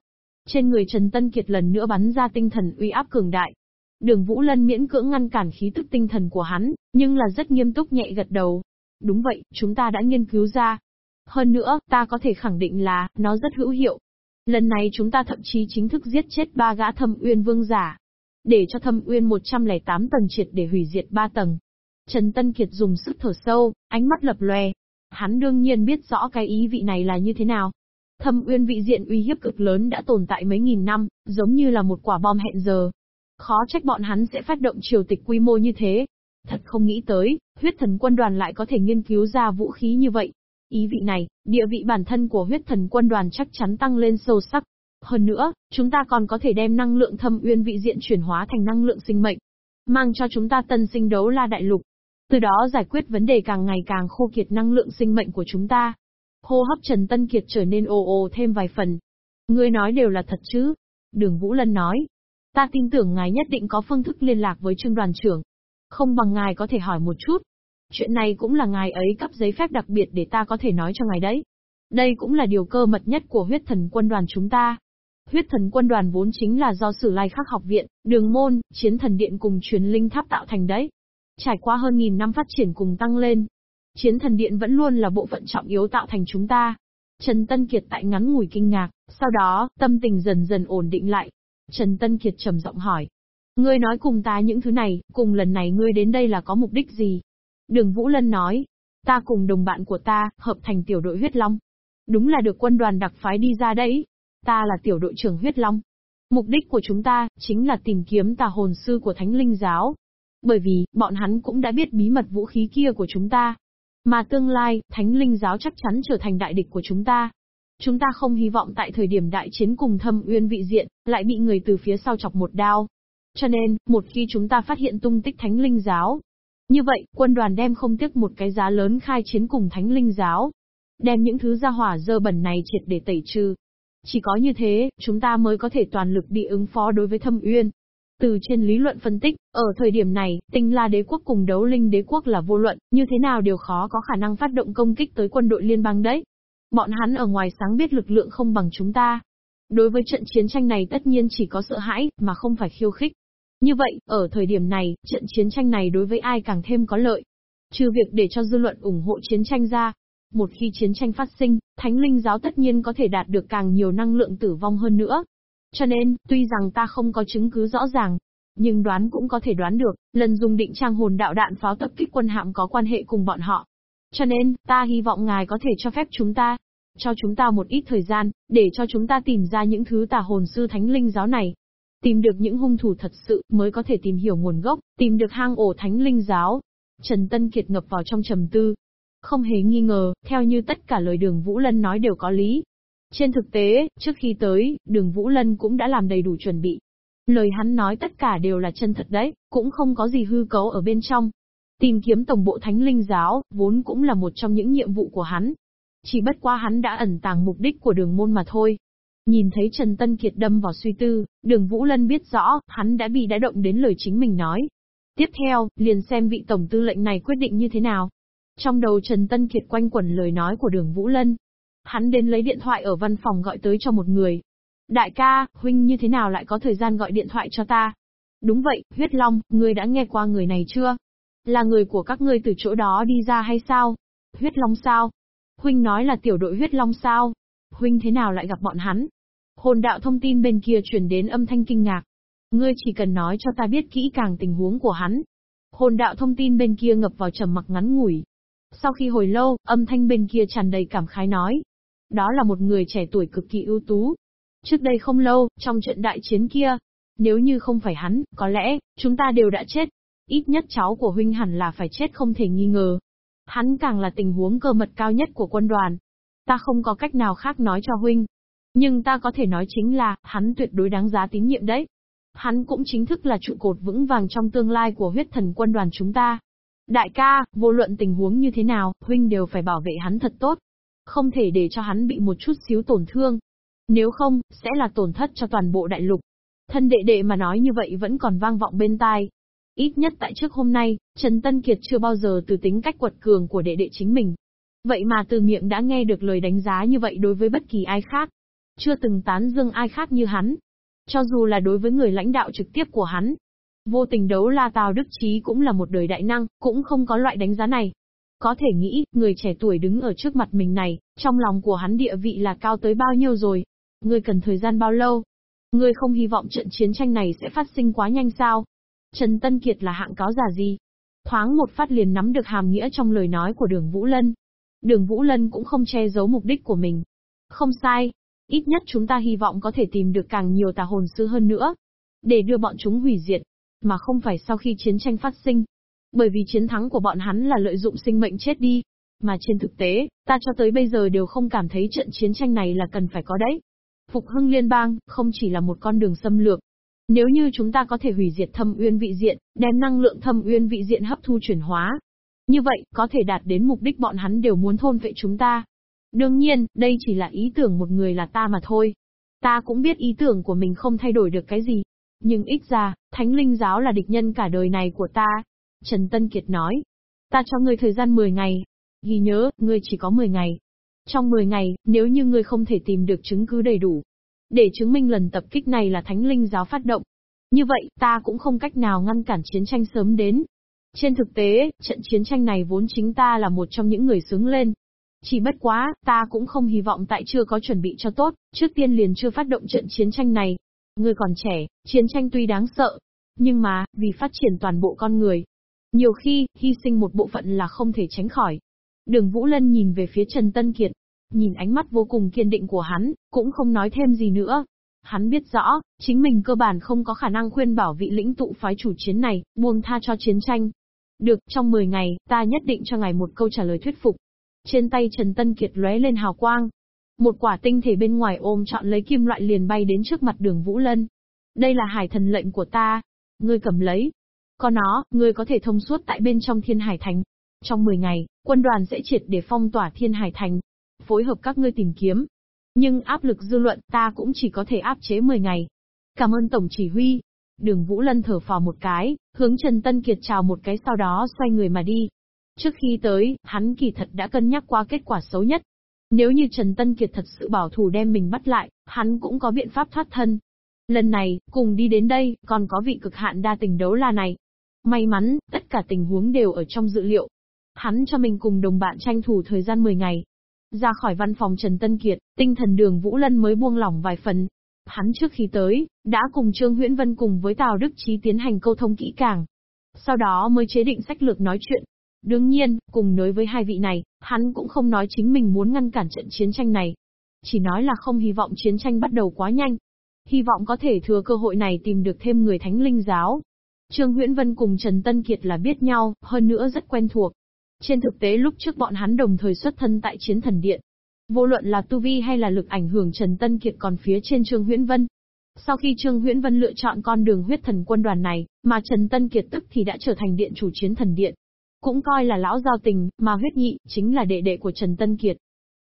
Trên người Trần Tân Kiệt lần nữa bắn ra tinh thần uy áp cường đại. Đường Vũ Lân miễn cưỡng ngăn cản khí tức tinh thần của hắn, nhưng là rất nghiêm túc nhẹ gật đầu, Đúng vậy, chúng ta đã nghiên cứu ra. Hơn nữa, ta có thể khẳng định là, nó rất hữu hiệu. Lần này chúng ta thậm chí chính thức giết chết ba gã thâm uyên vương giả. Để cho thâm uyên 108 tầng triệt để hủy diệt ba tầng. Trần Tân Kiệt dùng sức thở sâu, ánh mắt lập lòe. Hắn đương nhiên biết rõ cái ý vị này là như thế nào. Thâm uyên vị diện uy hiếp cực lớn đã tồn tại mấy nghìn năm, giống như là một quả bom hẹn giờ. Khó trách bọn hắn sẽ phát động triều tịch quy mô như thế. Thật không nghĩ tới, huyết thần quân đoàn lại có thể nghiên cứu ra vũ khí như vậy. Ý vị này, địa vị bản thân của huyết thần quân đoàn chắc chắn tăng lên sâu sắc. Hơn nữa, chúng ta còn có thể đem năng lượng thâm uyên vị diện chuyển hóa thành năng lượng sinh mệnh, mang cho chúng ta tân sinh đấu la đại lục. Từ đó giải quyết vấn đề càng ngày càng khô kiệt năng lượng sinh mệnh của chúng ta. Hô hấp Trần Tân Kiệt trở nên ồ ồ thêm vài phần. Ngươi nói đều là thật chứ? Đường Vũ Lân nói. Ta tin tưởng ngài nhất định có phương thức liên lạc với trương đoàn trưởng. Không bằng ngài có thể hỏi một chút. Chuyện này cũng là ngài ấy cấp giấy phép đặc biệt để ta có thể nói cho ngài đấy. Đây cũng là điều cơ mật nhất của huyết thần quân đoàn chúng ta. Huyết thần quân đoàn vốn chính là do sử lai khắc học viện, đường môn, chiến thần điện cùng truyền linh tháp tạo thành đấy. Trải qua hơn nghìn năm phát triển cùng tăng lên. Chiến thần điện vẫn luôn là bộ phận trọng yếu tạo thành chúng ta. Trần Tân Kiệt tại ngắn ngủi kinh ngạc, sau đó, tâm tình dần dần ổn định lại. Trần Tân Kiệt trầm giọng hỏi, Ngươi nói cùng ta những thứ này, cùng lần này ngươi đến đây là có mục đích gì? Đường Vũ Lân nói, ta cùng đồng bạn của ta, hợp thành tiểu đội huyết long. Đúng là được quân đoàn đặc phái đi ra đấy. Ta là tiểu đội trưởng huyết long. Mục đích của chúng ta, chính là tìm kiếm tà hồn sư của thánh linh giáo. Bởi vì, bọn hắn cũng đã biết bí mật vũ khí kia của chúng ta. Mà tương lai, thánh linh giáo chắc chắn trở thành đại địch của chúng ta. Chúng ta không hy vọng tại thời điểm đại chiến cùng thâm uyên vị diện, lại bị người từ phía sau chọc một đao. Cho nên, một khi chúng ta phát hiện tung tích thánh linh giáo, như vậy, quân đoàn đem không tiếc một cái giá lớn khai chiến cùng thánh linh giáo. Đem những thứ gia hỏa dơ bẩn này triệt để tẩy trừ. Chỉ có như thế, chúng ta mới có thể toàn lực đi ứng phó đối với thâm uyên. Từ trên lý luận phân tích, ở thời điểm này, tinh la đế quốc cùng đấu linh đế quốc là vô luận, như thế nào đều khó có khả năng phát động công kích tới quân đội liên bang đấy. Bọn hắn ở ngoài sáng biết lực lượng không bằng chúng ta. Đối với trận chiến tranh này tất nhiên chỉ có sợ hãi, mà không phải khiêu khích. Như vậy, ở thời điểm này, trận chiến tranh này đối với ai càng thêm có lợi. Trừ việc để cho dư luận ủng hộ chiến tranh ra. Một khi chiến tranh phát sinh, thánh linh giáo tất nhiên có thể đạt được càng nhiều năng lượng tử vong hơn nữa. Cho nên, tuy rằng ta không có chứng cứ rõ ràng, nhưng đoán cũng có thể đoán được, lần dùng định trang hồn đạo đạn pháo tập kích quân hạm có quan hệ cùng bọn họ. Cho nên, ta hy vọng ngài có thể cho phép chúng ta, cho chúng ta một ít thời gian, để cho chúng ta tìm ra những thứ tà hồn sư thánh linh giáo này. Tìm được những hung thủ thật sự mới có thể tìm hiểu nguồn gốc, tìm được hang ổ thánh linh giáo. Trần Tân Kiệt ngập vào trong trầm tư. Không hề nghi ngờ, theo như tất cả lời đường Vũ Lân nói đều có lý. Trên thực tế, trước khi tới, đường Vũ Lân cũng đã làm đầy đủ chuẩn bị. Lời hắn nói tất cả đều là chân thật đấy, cũng không có gì hư cấu ở bên trong. Tìm kiếm tổng bộ thánh linh giáo, vốn cũng là một trong những nhiệm vụ của hắn. Chỉ bất qua hắn đã ẩn tàng mục đích của đường môn mà thôi. Nhìn thấy Trần Tân Kiệt đâm vào suy tư, đường Vũ Lân biết rõ, hắn đã bị đã động đến lời chính mình nói. Tiếp theo, liền xem vị tổng tư lệnh này quyết định như thế nào. Trong đầu Trần Tân Kiệt quanh quẩn lời nói của đường Vũ Lân. Hắn đến lấy điện thoại ở văn phòng gọi tới cho một người. Đại ca, huynh như thế nào lại có thời gian gọi điện thoại cho ta? Đúng vậy, huyết long, ngươi đã nghe qua người này chưa? Là người của các ngươi từ chỗ đó đi ra hay sao? Huyết long sao? Huynh nói là tiểu đội huyết long sao? Huynh thế nào lại gặp bọn hắn? Hồn đạo thông tin bên kia truyền đến âm thanh kinh ngạc. Ngươi chỉ cần nói cho ta biết kỹ càng tình huống của hắn. Hồn đạo thông tin bên kia ngập vào trầm mặc ngắn ngủi. Sau khi hồi lâu, âm thanh bên kia tràn đầy cảm khái nói. Đó là một người trẻ tuổi cực kỳ ưu tú. Trước đây không lâu, trong trận đại chiến kia, nếu như không phải hắn, có lẽ, chúng ta đều đã chết. Ít nhất cháu của huynh hẳn là phải chết không thể nghi ngờ. Hắn càng là tình huống cơ mật cao nhất của quân đoàn. Ta không có cách nào khác nói cho huynh. Nhưng ta có thể nói chính là, hắn tuyệt đối đáng giá tín nhiệm đấy. Hắn cũng chính thức là trụ cột vững vàng trong tương lai của huyết thần quân đoàn chúng ta. Đại ca, vô luận tình huống như thế nào, huynh đều phải bảo vệ hắn thật tốt. Không thể để cho hắn bị một chút xíu tổn thương. Nếu không, sẽ là tổn thất cho toàn bộ đại lục. Thân đệ đệ mà nói như vậy vẫn còn vang vọng bên tai. Ít nhất tại trước hôm nay, Trần Tân Kiệt chưa bao giờ từ tính cách quật cường của đệ đệ chính mình. Vậy mà từ miệng đã nghe được lời đánh giá như vậy đối với bất kỳ ai khác. Chưa từng tán dương ai khác như hắn. Cho dù là đối với người lãnh đạo trực tiếp của hắn. Vô tình đấu la Tào Đức Trí cũng là một đời đại năng, cũng không có loại đánh giá này. Có thể nghĩ, người trẻ tuổi đứng ở trước mặt mình này, trong lòng của hắn địa vị là cao tới bao nhiêu rồi. Người cần thời gian bao lâu, Ngươi không hy vọng trận chiến tranh này sẽ phát sinh quá nhanh sao? Trần Tân Kiệt là hạng cáo giả gì? Thoáng một phát liền nắm được hàm nghĩa trong lời nói của đường Vũ Lân. Đường Vũ Lân cũng không che giấu mục đích của mình. Không sai. Ít nhất chúng ta hy vọng có thể tìm được càng nhiều tà hồn sư hơn nữa. Để đưa bọn chúng hủy diệt. Mà không phải sau khi chiến tranh phát sinh. Bởi vì chiến thắng của bọn hắn là lợi dụng sinh mệnh chết đi. Mà trên thực tế, ta cho tới bây giờ đều không cảm thấy trận chiến tranh này là cần phải có đấy. Phục hưng liên bang, không chỉ là một con đường xâm lược. Nếu như chúng ta có thể hủy diệt thâm uyên vị diện, đem năng lượng thâm uyên vị diện hấp thu chuyển hóa. Như vậy, có thể đạt đến mục đích bọn hắn đều muốn thôn vệ chúng ta. Đương nhiên, đây chỉ là ý tưởng một người là ta mà thôi. Ta cũng biết ý tưởng của mình không thay đổi được cái gì. Nhưng ít ra, Thánh Linh Giáo là địch nhân cả đời này của ta. Trần Tân Kiệt nói. Ta cho ngươi thời gian 10 ngày. Ghi nhớ, ngươi chỉ có 10 ngày. Trong 10 ngày, nếu như ngươi không thể tìm được chứng cứ đầy đủ, để chứng minh lần tập kích này là thánh linh giáo phát động, như vậy, ta cũng không cách nào ngăn cản chiến tranh sớm đến. Trên thực tế, trận chiến tranh này vốn chính ta là một trong những người sướng lên. Chỉ bất quá, ta cũng không hy vọng tại chưa có chuẩn bị cho tốt, trước tiên liền chưa phát động trận chiến tranh này. Ngươi còn trẻ, chiến tranh tuy đáng sợ, nhưng mà, vì phát triển toàn bộ con người. Nhiều khi, hy sinh một bộ phận là không thể tránh khỏi. Đường Vũ Lân nhìn về phía Trần Tân Kiệt. Nhìn ánh mắt vô cùng kiên định của hắn, cũng không nói thêm gì nữa. Hắn biết rõ, chính mình cơ bản không có khả năng khuyên bảo vị lĩnh tụ phái chủ chiến này, buông tha cho chiến tranh. Được, trong 10 ngày, ta nhất định cho ngài một câu trả lời thuyết phục. Trên tay Trần Tân Kiệt lóe lên hào quang. Một quả tinh thể bên ngoài ôm chọn lấy kim loại liền bay đến trước mặt đường Vũ Lân. Đây là hải thần lệnh của ta. Ngươi cầm lấy. Có nó, ngươi có thể thông suốt tại bên trong thiên hải thành. Trong 10 ngày, quân đoàn sẽ triệt để phong tỏa thiên hải thành. Phối hợp các ngươi tìm kiếm. Nhưng áp lực dư luận ta cũng chỉ có thể áp chế 10 ngày. Cảm ơn Tổng Chỉ huy. Đường Vũ Lân thở phào một cái, hướng Trần Tân Kiệt chào một cái sau đó xoay người mà đi. Trước khi tới, hắn kỳ thật đã cân nhắc qua kết quả xấu nhất. Nếu như Trần Tân Kiệt thật sự bảo thủ đem mình bắt lại, hắn cũng có biện pháp thoát thân. Lần này, cùng đi đến đây, còn có vị cực hạn đa tình đấu la này. May mắn, tất cả tình huống đều ở trong dự liệu. Hắn cho mình cùng đồng bạn tranh thủ thời gian 10 ngày. Ra khỏi văn phòng Trần Tân Kiệt, tinh thần đường Vũ Lân mới buông lỏng vài phần. Hắn trước khi tới, đã cùng Trương Huyễn Vân cùng với Tào Đức Trí tiến hành câu thông kỹ càng. Sau đó mới chế định sách lược nói chuyện. Đương nhiên, cùng đối với hai vị này, hắn cũng không nói chính mình muốn ngăn cản trận chiến tranh này. Chỉ nói là không hy vọng chiến tranh bắt đầu quá nhanh. Hy vọng có thể thừa cơ hội này tìm được thêm người thánh linh giáo, Trương Huyễn Vân cùng Trần Tân Kiệt là biết nhau, hơn nữa rất quen thuộc. Trên thực tế lúc trước bọn hắn đồng thời xuất thân tại chiến thần điện. Vô luận là tu vi hay là lực ảnh hưởng Trần Tân Kiệt còn phía trên Trương Huyễn Vân. Sau khi Trương Huyễn Vân lựa chọn con đường huyết thần quân đoàn này, mà Trần Tân Kiệt tức thì đã trở thành điện chủ chiến thần điện. Cũng coi là lão giao tình, mà huyết nhị, chính là đệ đệ của Trần Tân Kiệt.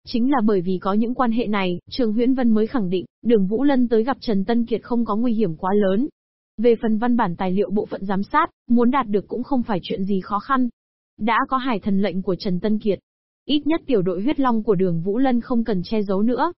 Chính là bởi vì có những quan hệ này, Trương Huyễn Vân mới khẳng định, đường Vũ Lân tới gặp Trần Tân Kiệt không có nguy hiểm quá lớn, về phần văn bản tài liệu bộ phận giám sát, muốn đạt được cũng không phải chuyện gì khó khăn. Đã có hải thần lệnh của Trần Tân Kiệt. Ít nhất tiểu đội huyết long của đường Vũ Lân không cần che giấu nữa.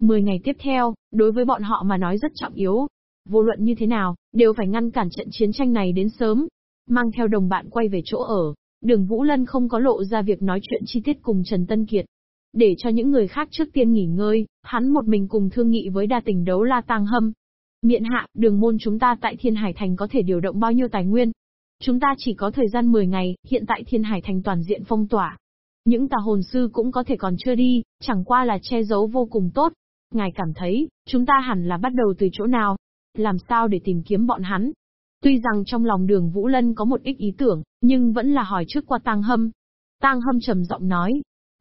Mười ngày tiếp theo, đối với bọn họ mà nói rất trọng yếu. Vô luận như thế nào, đều phải ngăn cản trận chiến tranh này đến sớm. Mang theo đồng bạn quay về chỗ ở, đường Vũ Lân không có lộ ra việc nói chuyện chi tiết cùng Trần Tân Kiệt. Để cho những người khác trước tiên nghỉ ngơi, hắn một mình cùng thương nghị với đa tình đấu la tang hâm, Miện hạ, đường môn chúng ta tại Thiên Hải Thành có thể điều động bao nhiêu tài nguyên? Chúng ta chỉ có thời gian 10 ngày, hiện tại Thiên Hải Thành toàn diện phong tỏa. Những tà hồn sư cũng có thể còn chưa đi, chẳng qua là che giấu vô cùng tốt. Ngài cảm thấy, chúng ta hẳn là bắt đầu từ chỗ nào? Làm sao để tìm kiếm bọn hắn? Tuy rằng trong lòng đường Vũ Lân có một ít ý tưởng, nhưng vẫn là hỏi trước qua Tang Hâm. Tang Hâm trầm giọng nói,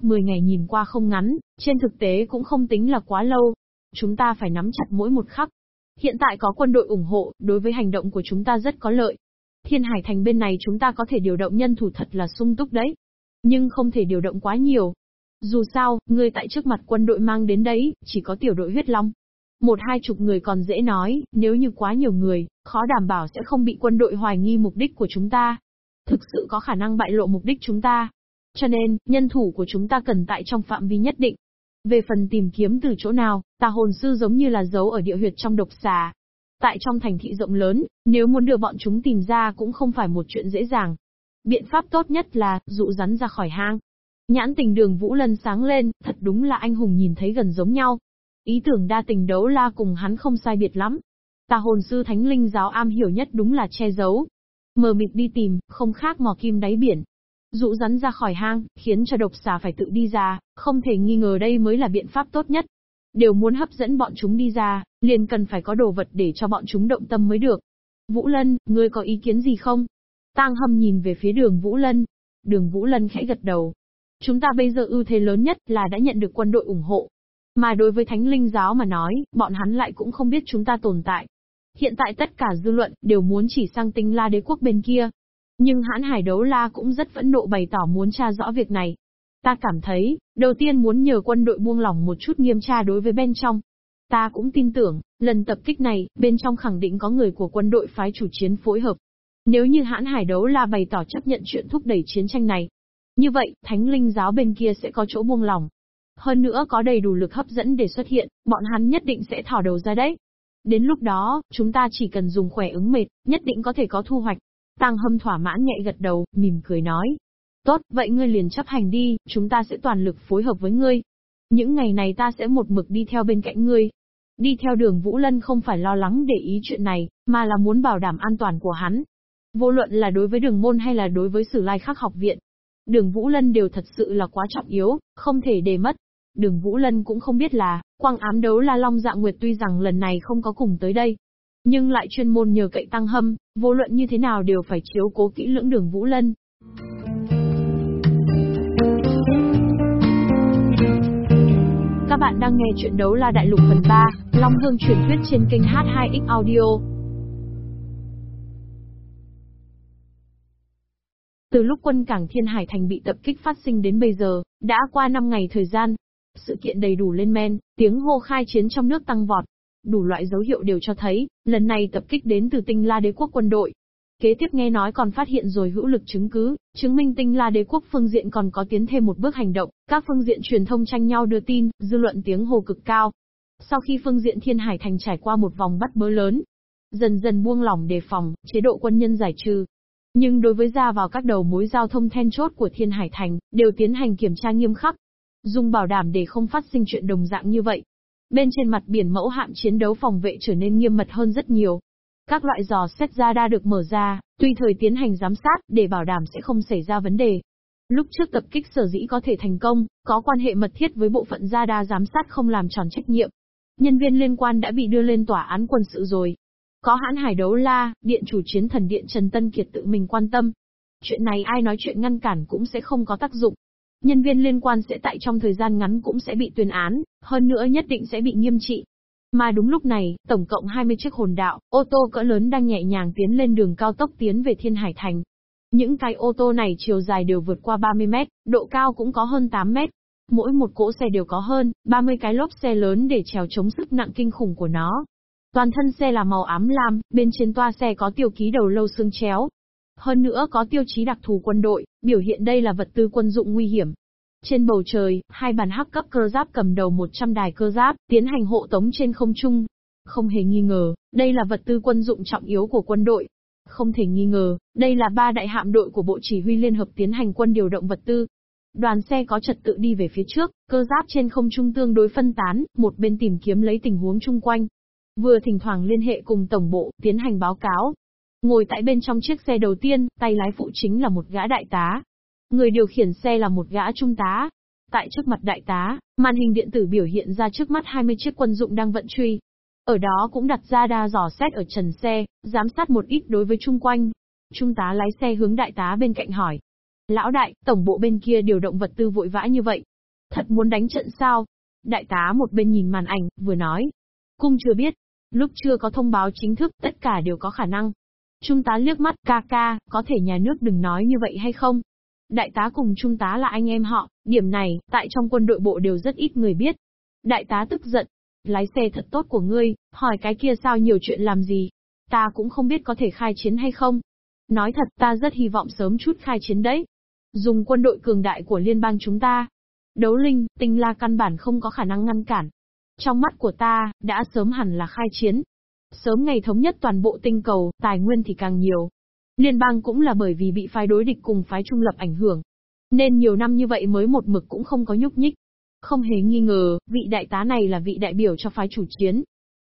10 ngày nhìn qua không ngắn, trên thực tế cũng không tính là quá lâu. Chúng ta phải nắm chặt mỗi một khắc. Hiện tại có quân đội ủng hộ, đối với hành động của chúng ta rất có lợi. Thiên Hải Thành bên này chúng ta có thể điều động nhân thủ thật là sung túc đấy. Nhưng không thể điều động quá nhiều. Dù sao, người tại trước mặt quân đội mang đến đấy, chỉ có tiểu đội huyết long. Một hai chục người còn dễ nói, nếu như quá nhiều người, khó đảm bảo sẽ không bị quân đội hoài nghi mục đích của chúng ta. Thực sự có khả năng bại lộ mục đích chúng ta. Cho nên, nhân thủ của chúng ta cần tại trong phạm vi nhất định. Về phần tìm kiếm từ chỗ nào, tà hồn sư giống như là dấu ở địa huyệt trong độc xà. Tại trong thành thị rộng lớn, nếu muốn đưa bọn chúng tìm ra cũng không phải một chuyện dễ dàng. Biện pháp tốt nhất là, dụ rắn ra khỏi hang. Nhãn tình đường Vũ Lân sáng lên, thật đúng là anh hùng nhìn thấy gần giống nhau. Ý tưởng đa tình đấu la cùng hắn không sai biệt lắm. Tà hồn sư thánh linh giáo am hiểu nhất đúng là che giấu. Mờ mịt đi tìm, không khác mò kim đáy biển. Dụ rắn ra khỏi hang, khiến cho độc xà phải tự đi ra, không thể nghi ngờ đây mới là biện pháp tốt nhất. Đều muốn hấp dẫn bọn chúng đi ra, liền cần phải có đồ vật để cho bọn chúng động tâm mới được. Vũ Lân, ngươi có ý kiến gì không? Tang Hâm nhìn về phía đường Vũ Lân. Đường Vũ Lân khẽ gật đầu. Chúng ta bây giờ ưu thế lớn nhất là đã nhận được quân đội ủng hộ. Mà đối với Thánh Linh Giáo mà nói, bọn hắn lại cũng không biết chúng ta tồn tại. Hiện tại tất cả dư luận đều muốn chỉ sang tinh la đế quốc bên kia. Nhưng hãn hải đấu la cũng rất phẫn nộ bày tỏ muốn tra rõ việc này. Ta cảm thấy, đầu tiên muốn nhờ quân đội buông lỏng một chút nghiêm tra đối với bên trong. Ta cũng tin tưởng, lần tập kích này, bên trong khẳng định có người của quân đội phái chủ chiến phối hợp. Nếu như hãn hải đấu la bày tỏ chấp nhận chuyện thúc đẩy chiến tranh này, như vậy, thánh linh giáo bên kia sẽ có chỗ buông lỏng. Hơn nữa có đầy đủ lực hấp dẫn để xuất hiện, bọn hắn nhất định sẽ thỏ đầu ra đấy. Đến lúc đó, chúng ta chỉ cần dùng khỏe ứng mệt, nhất định có thể có thu hoạch. Tăng hâm thỏa mãn nhẹ gật đầu, mỉm cười nói. Tốt, vậy ngươi liền chấp hành đi, chúng ta sẽ toàn lực phối hợp với ngươi. Những ngày này ta sẽ một mực đi theo bên cạnh ngươi. Đi theo đường Vũ Lân không phải lo lắng để ý chuyện này, mà là muốn bảo đảm an toàn của hắn. Vô luận là đối với đường môn hay là đối với sử lai khắc học viện. Đường Vũ Lân đều thật sự là quá trọng yếu, không thể để mất. Đường Vũ Lân cũng không biết là, quang ám đấu la Long Dạ Nguyệt tuy rằng lần này không có cùng tới đây. Nhưng lại chuyên môn nhờ cậy tăng hâm, vô luận như thế nào đều phải chiếu cố kỹ lưỡng đường Vũ Lân. Các bạn đang nghe chuyện đấu la đại lục phần 3, Long Hương truyền thuyết trên kênh H2X Audio. Từ lúc quân cảng Thiên Hải Thành bị tập kích phát sinh đến bây giờ, đã qua 5 ngày thời gian. Sự kiện đầy đủ lên men, tiếng hô khai chiến trong nước tăng vọt. Đủ loại dấu hiệu đều cho thấy, lần này tập kích đến từ tinh la đế quốc quân đội. Kế tiếp nghe nói còn phát hiện rồi hữu lực chứng cứ, chứng minh tinh la đế quốc phương diện còn có tiến thêm một bước hành động, các phương diện truyền thông tranh nhau đưa tin, dư luận tiếng hồ cực cao. Sau khi phương diện Thiên Hải Thành trải qua một vòng bắt bớ lớn, dần dần buông lỏng đề phòng, chế độ quân nhân giải trừ, nhưng đối với ra vào các đầu mối giao thông then chốt của Thiên Hải Thành, đều tiến hành kiểm tra nghiêm khắc. Dùng bảo đảm để không phát sinh chuyện đồng dạng như vậy. Bên trên mặt biển mẫu hạm chiến đấu phòng vệ trở nên nghiêm mật hơn rất nhiều. Các loại dò xét ra đa được mở ra, tùy thời tiến hành giám sát, để bảo đảm sẽ không xảy ra vấn đề. Lúc trước tập kích sở dĩ có thể thành công, có quan hệ mật thiết với bộ phận gia đa giám sát không làm tròn trách nhiệm. Nhân viên liên quan đã bị đưa lên tòa án quân sự rồi, có hãn hải đấu la, điện chủ chiến thần điện Trần Tân Kiệt tự mình quan tâm. Chuyện này ai nói chuyện ngăn cản cũng sẽ không có tác dụng. Nhân viên liên quan sẽ tại trong thời gian ngắn cũng sẽ bị tuyên án, hơn nữa nhất định sẽ bị nghiêm trị. Mà đúng lúc này, tổng cộng 20 chiếc hồn đạo, ô tô cỡ lớn đang nhẹ nhàng tiến lên đường cao tốc tiến về Thiên Hải Thành. Những cái ô tô này chiều dài đều vượt qua 30 mét, độ cao cũng có hơn 8 mét. Mỗi một cỗ xe đều có hơn 30 cái lốp xe lớn để trèo chống sức nặng kinh khủng của nó. Toàn thân xe là màu ám lam, bên trên toa xe có tiêu ký đầu lâu xương chéo. Hơn nữa có tiêu chí đặc thù quân đội, biểu hiện đây là vật tư quân dụng nguy hiểm. Trên bầu trời, hai bàn hắc cấp cơ giáp cầm đầu 100 đài cơ giáp, tiến hành hộ tống trên không trung. Không hề nghi ngờ, đây là vật tư quân dụng trọng yếu của quân đội. Không thể nghi ngờ, đây là ba đại hạm đội của Bộ Chỉ huy Liên Hợp tiến hành quân điều động vật tư. Đoàn xe có trật tự đi về phía trước, cơ giáp trên không trung tương đối phân tán, một bên tìm kiếm lấy tình huống chung quanh, vừa thỉnh thoảng liên hệ cùng tổng bộ, tiến hành báo cáo. Ngồi tại bên trong chiếc xe đầu tiên, tay lái phụ chính là một gã đại tá. Người điều khiển xe là một gã trung tá. Tại trước mặt đại tá, màn hình điện tử biểu hiện ra trước mắt 20 chiếc quân dụng đang vận truy. Ở đó cũng đặt ra đa dò xét ở trần xe, giám sát một ít đối với chung quanh. Trung tá lái xe hướng đại tá bên cạnh hỏi. Lão đại, tổng bộ bên kia điều động vật tư vội vã như vậy. Thật muốn đánh trận sao? Đại tá một bên nhìn màn ảnh, vừa nói. Cung chưa biết. Lúc chưa có thông báo chính thức, tất cả đều có khả năng. Trung tá liếc mắt, ca ca, có thể nhà nước đừng nói như vậy hay không? Đại tá cùng trung tá là anh em họ, điểm này, tại trong quân đội bộ đều rất ít người biết. Đại tá tức giận. Lái xe thật tốt của ngươi, hỏi cái kia sao nhiều chuyện làm gì? Ta cũng không biết có thể khai chiến hay không. Nói thật ta rất hy vọng sớm chút khai chiến đấy. Dùng quân đội cường đại của liên bang chúng ta. Đấu linh, tinh la căn bản không có khả năng ngăn cản. Trong mắt của ta, đã sớm hẳn là khai chiến. Sớm ngày thống nhất toàn bộ tinh cầu, tài nguyên thì càng nhiều. Liên bang cũng là bởi vì bị phái đối địch cùng phái trung lập ảnh hưởng. Nên nhiều năm như vậy mới một mực cũng không có nhúc nhích. Không hề nghi ngờ, vị đại tá này là vị đại biểu cho phái chủ chiến.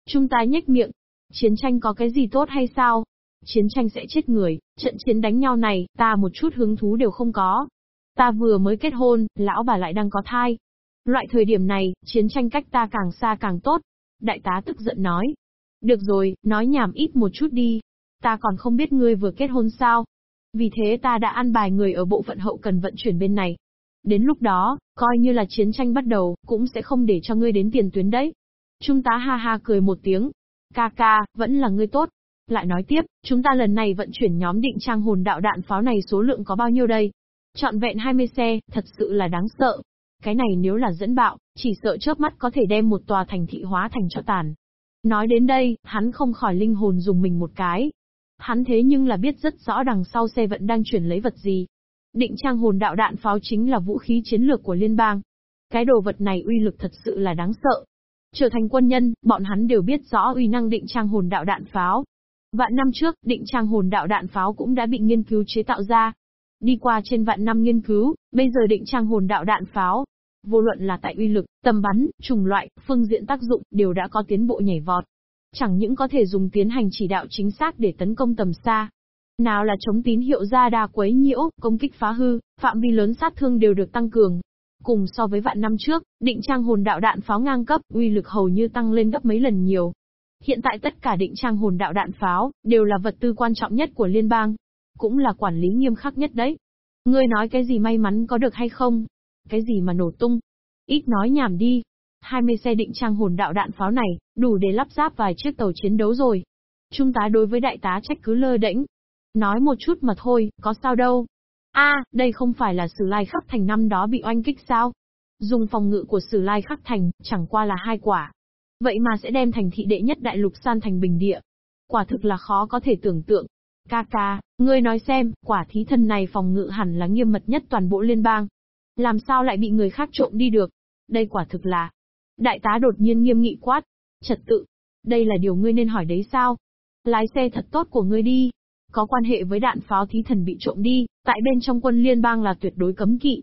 Chúng ta nhếch miệng. Chiến tranh có cái gì tốt hay sao? Chiến tranh sẽ chết người, trận chiến đánh nhau này, ta một chút hứng thú đều không có. Ta vừa mới kết hôn, lão bà lại đang có thai. Loại thời điểm này, chiến tranh cách ta càng xa càng tốt. Đại tá tức giận nói. Được rồi, nói nhảm ít một chút đi. Ta còn không biết ngươi vừa kết hôn sao. Vì thế ta đã an bài người ở bộ phận hậu cần vận chuyển bên này. Đến lúc đó, coi như là chiến tranh bắt đầu, cũng sẽ không để cho ngươi đến tiền tuyến đấy. Trung tá ha ha cười một tiếng. Ca ca, vẫn là ngươi tốt. Lại nói tiếp, chúng ta lần này vận chuyển nhóm định trang hồn đạo đạn pháo này số lượng có bao nhiêu đây? Chọn vẹn 20 xe, thật sự là đáng sợ. Cái này nếu là dẫn bạo, chỉ sợ chớp mắt có thể đem một tòa thành thị hóa thành cho tàn. Nói đến đây, hắn không khỏi linh hồn dùng mình một cái. Hắn thế nhưng là biết rất rõ đằng sau xe vận đang chuyển lấy vật gì. Định trang hồn đạo đạn pháo chính là vũ khí chiến lược của liên bang. Cái đồ vật này uy lực thật sự là đáng sợ. Trở thành quân nhân, bọn hắn đều biết rõ uy năng định trang hồn đạo đạn pháo. Vạn năm trước, định trang hồn đạo đạn pháo cũng đã bị nghiên cứu chế tạo ra. Đi qua trên vạn năm nghiên cứu, bây giờ định trang hồn đạo đạn pháo, vô luận là tại uy lực, tầm bắn, trùng loại, phương diện tác dụng, đều đã có tiến bộ nhảy vọt. Chẳng những có thể dùng tiến hành chỉ đạo chính xác để tấn công tầm xa, nào là chống tín hiệu ra đa quấy nhiễu, công kích phá hư, phạm vi lớn sát thương đều được tăng cường. Cùng so với vạn năm trước, định trang hồn đạo đạn pháo ngang cấp, uy lực hầu như tăng lên gấp mấy lần nhiều. Hiện tại tất cả định trang hồn đạo đạn pháo, đều là vật tư quan trọng nhất của liên bang. Cũng là quản lý nghiêm khắc nhất đấy. Ngươi nói cái gì may mắn có được hay không? Cái gì mà nổ tung? Ít nói nhảm đi. 20 xe định trang hồn đạo đạn pháo này, đủ để lắp ráp vài chiếc tàu chiến đấu rồi. Trung tá đối với đại tá trách cứ lơ đễnh. Nói một chút mà thôi, có sao đâu. a đây không phải là sử lai khắc thành năm đó bị oanh kích sao? Dùng phòng ngự của sử lai khắc thành, chẳng qua là hai quả. Vậy mà sẽ đem thành thị đệ nhất đại lục san thành bình địa. Quả thực là khó có thể tưởng tượng. Ca ca, ngươi nói xem, quả thí thân này phòng ngự hẳn là nghiêm mật nhất toàn bộ liên bang. Làm sao lại bị người khác trộm đi được? Đây quả thực là... Đại tá đột nhiên nghiêm nghị quát. Trật tự. Đây là điều ngươi nên hỏi đấy sao? Lái xe thật tốt của ngươi đi. Có quan hệ với đạn pháo thí thần bị trộm đi, tại bên trong quân liên bang là tuyệt đối cấm kỵ.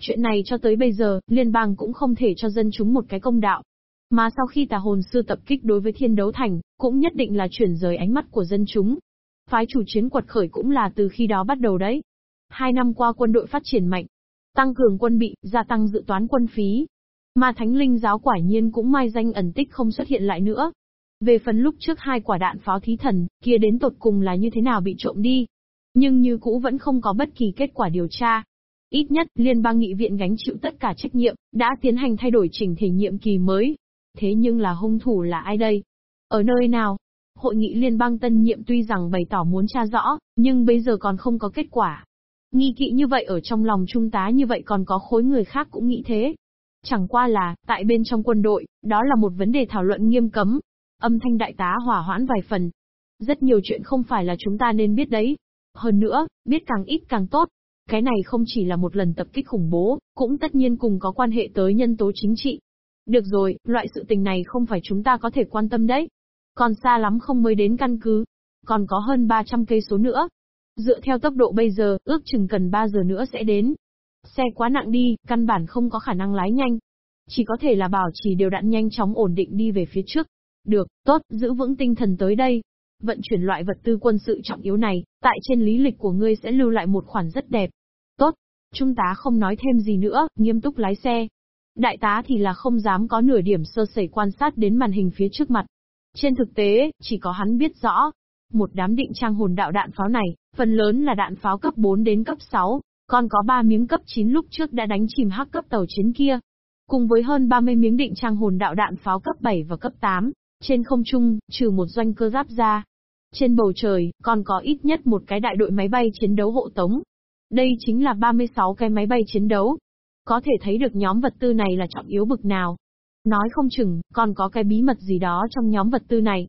Chuyện này cho tới bây giờ, liên bang cũng không thể cho dân chúng một cái công đạo. Mà sau khi tà hồn sư tập kích đối với thiên đấu thành, cũng nhất định là chuyển rời ánh mắt của dân chúng. Phái chủ chiến quật khởi cũng là từ khi đó bắt đầu đấy. Hai năm qua quân đội phát triển mạnh, tăng cường quân bị, gia tăng dự toán quân phí. Mà thánh linh giáo quả nhiên cũng mai danh ẩn tích không xuất hiện lại nữa. Về phần lúc trước hai quả đạn pháo thí thần, kia đến tột cùng là như thế nào bị trộm đi. Nhưng như cũ vẫn không có bất kỳ kết quả điều tra. Ít nhất, Liên bang nghị viện gánh chịu tất cả trách nhiệm, đã tiến hành thay đổi trình thể nhiệm kỳ mới. Thế nhưng là hung thủ là ai đây? Ở nơi nào? Hội nghị liên bang tân nhiệm tuy rằng bày tỏ muốn tra rõ, nhưng bây giờ còn không có kết quả. Nghi kỵ như vậy ở trong lòng trung tá như vậy còn có khối người khác cũng nghĩ thế. Chẳng qua là, tại bên trong quân đội, đó là một vấn đề thảo luận nghiêm cấm. Âm thanh đại tá hỏa hoãn vài phần. Rất nhiều chuyện không phải là chúng ta nên biết đấy. Hơn nữa, biết càng ít càng tốt. Cái này không chỉ là một lần tập kích khủng bố, cũng tất nhiên cùng có quan hệ tới nhân tố chính trị. Được rồi, loại sự tình này không phải chúng ta có thể quan tâm đấy. Còn xa lắm không mới đến căn cứ. Còn có hơn 300 cây số nữa. Dựa theo tốc độ bây giờ, ước chừng cần 3 giờ nữa sẽ đến. Xe quá nặng đi, căn bản không có khả năng lái nhanh. Chỉ có thể là bảo trì đều đặn nhanh chóng ổn định đi về phía trước. Được, tốt, giữ vững tinh thần tới đây. Vận chuyển loại vật tư quân sự trọng yếu này, tại trên lý lịch của ngươi sẽ lưu lại một khoản rất đẹp. Tốt, trung tá không nói thêm gì nữa, nghiêm túc lái xe. Đại tá thì là không dám có nửa điểm sơ sẩy quan sát đến màn hình phía trước mặt. Trên thực tế, chỉ có hắn biết rõ. Một đám định trang hồn đạo đạn pháo này, phần lớn là đạn pháo cấp 4 đến cấp 6, còn có 3 miếng cấp 9 lúc trước đã đánh chìm hắc cấp tàu chiến kia. Cùng với hơn 30 miếng định trang hồn đạo đạn pháo cấp 7 và cấp 8, trên không trung, trừ một doanh cơ giáp ra. Trên bầu trời, còn có ít nhất một cái đại đội máy bay chiến đấu hộ tống. Đây chính là 36 cái máy bay chiến đấu. Có thể thấy được nhóm vật tư này là trọng yếu bực nào. Nói không chừng, còn có cái bí mật gì đó trong nhóm vật tư này.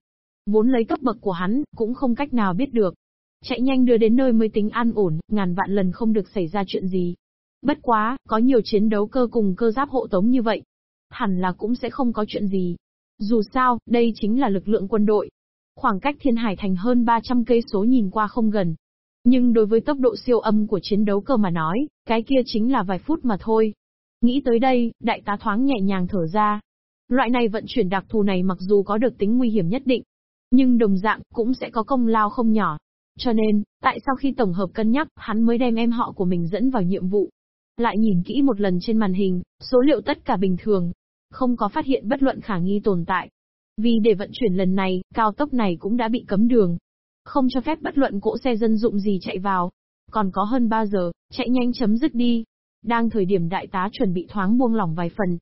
Vốn lấy cấp bậc của hắn, cũng không cách nào biết được. Chạy nhanh đưa đến nơi mới tính an ổn, ngàn vạn lần không được xảy ra chuyện gì. Bất quá, có nhiều chiến đấu cơ cùng cơ giáp hộ tống như vậy. Hẳn là cũng sẽ không có chuyện gì. Dù sao, đây chính là lực lượng quân đội. Khoảng cách thiên hải thành hơn 300 cây số nhìn qua không gần. Nhưng đối với tốc độ siêu âm của chiến đấu cơ mà nói, cái kia chính là vài phút mà thôi. Nghĩ tới đây, đại tá thoáng nhẹ nhàng thở ra. Loại này vận chuyển đặc thù này mặc dù có được tính nguy hiểm nhất định, nhưng đồng dạng cũng sẽ có công lao không nhỏ. Cho nên, tại sao khi tổng hợp cân nhắc, hắn mới đem em họ của mình dẫn vào nhiệm vụ. Lại nhìn kỹ một lần trên màn hình, số liệu tất cả bình thường. Không có phát hiện bất luận khả nghi tồn tại. Vì để vận chuyển lần này, cao tốc này cũng đã bị cấm đường. Không cho phép bất luận cỗ xe dân dụng gì chạy vào. Còn có hơn 3 giờ, chạy nhanh chấm dứt đi. Đang thời điểm đại tá chuẩn bị thoáng buông lỏng vài phần.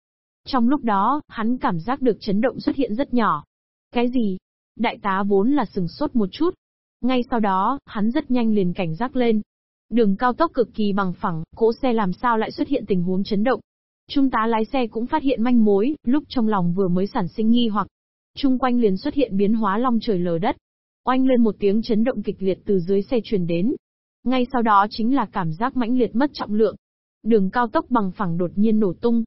Trong lúc đó, hắn cảm giác được chấn động xuất hiện rất nhỏ. Cái gì? Đại tá vốn là sừng sốt một chút, ngay sau đó, hắn rất nhanh liền cảnh giác lên. Đường cao tốc cực kỳ bằng phẳng, cỗ xe làm sao lại xuất hiện tình huống chấn động. Trung tá lái xe cũng phát hiện manh mối, lúc trong lòng vừa mới sản sinh nghi hoặc. Trung quanh liền xuất hiện biến hóa long trời lở đất. Oanh lên một tiếng chấn động kịch liệt từ dưới xe truyền đến. Ngay sau đó chính là cảm giác mãnh liệt mất trọng lượng. Đường cao tốc bằng phẳng đột nhiên nổ tung.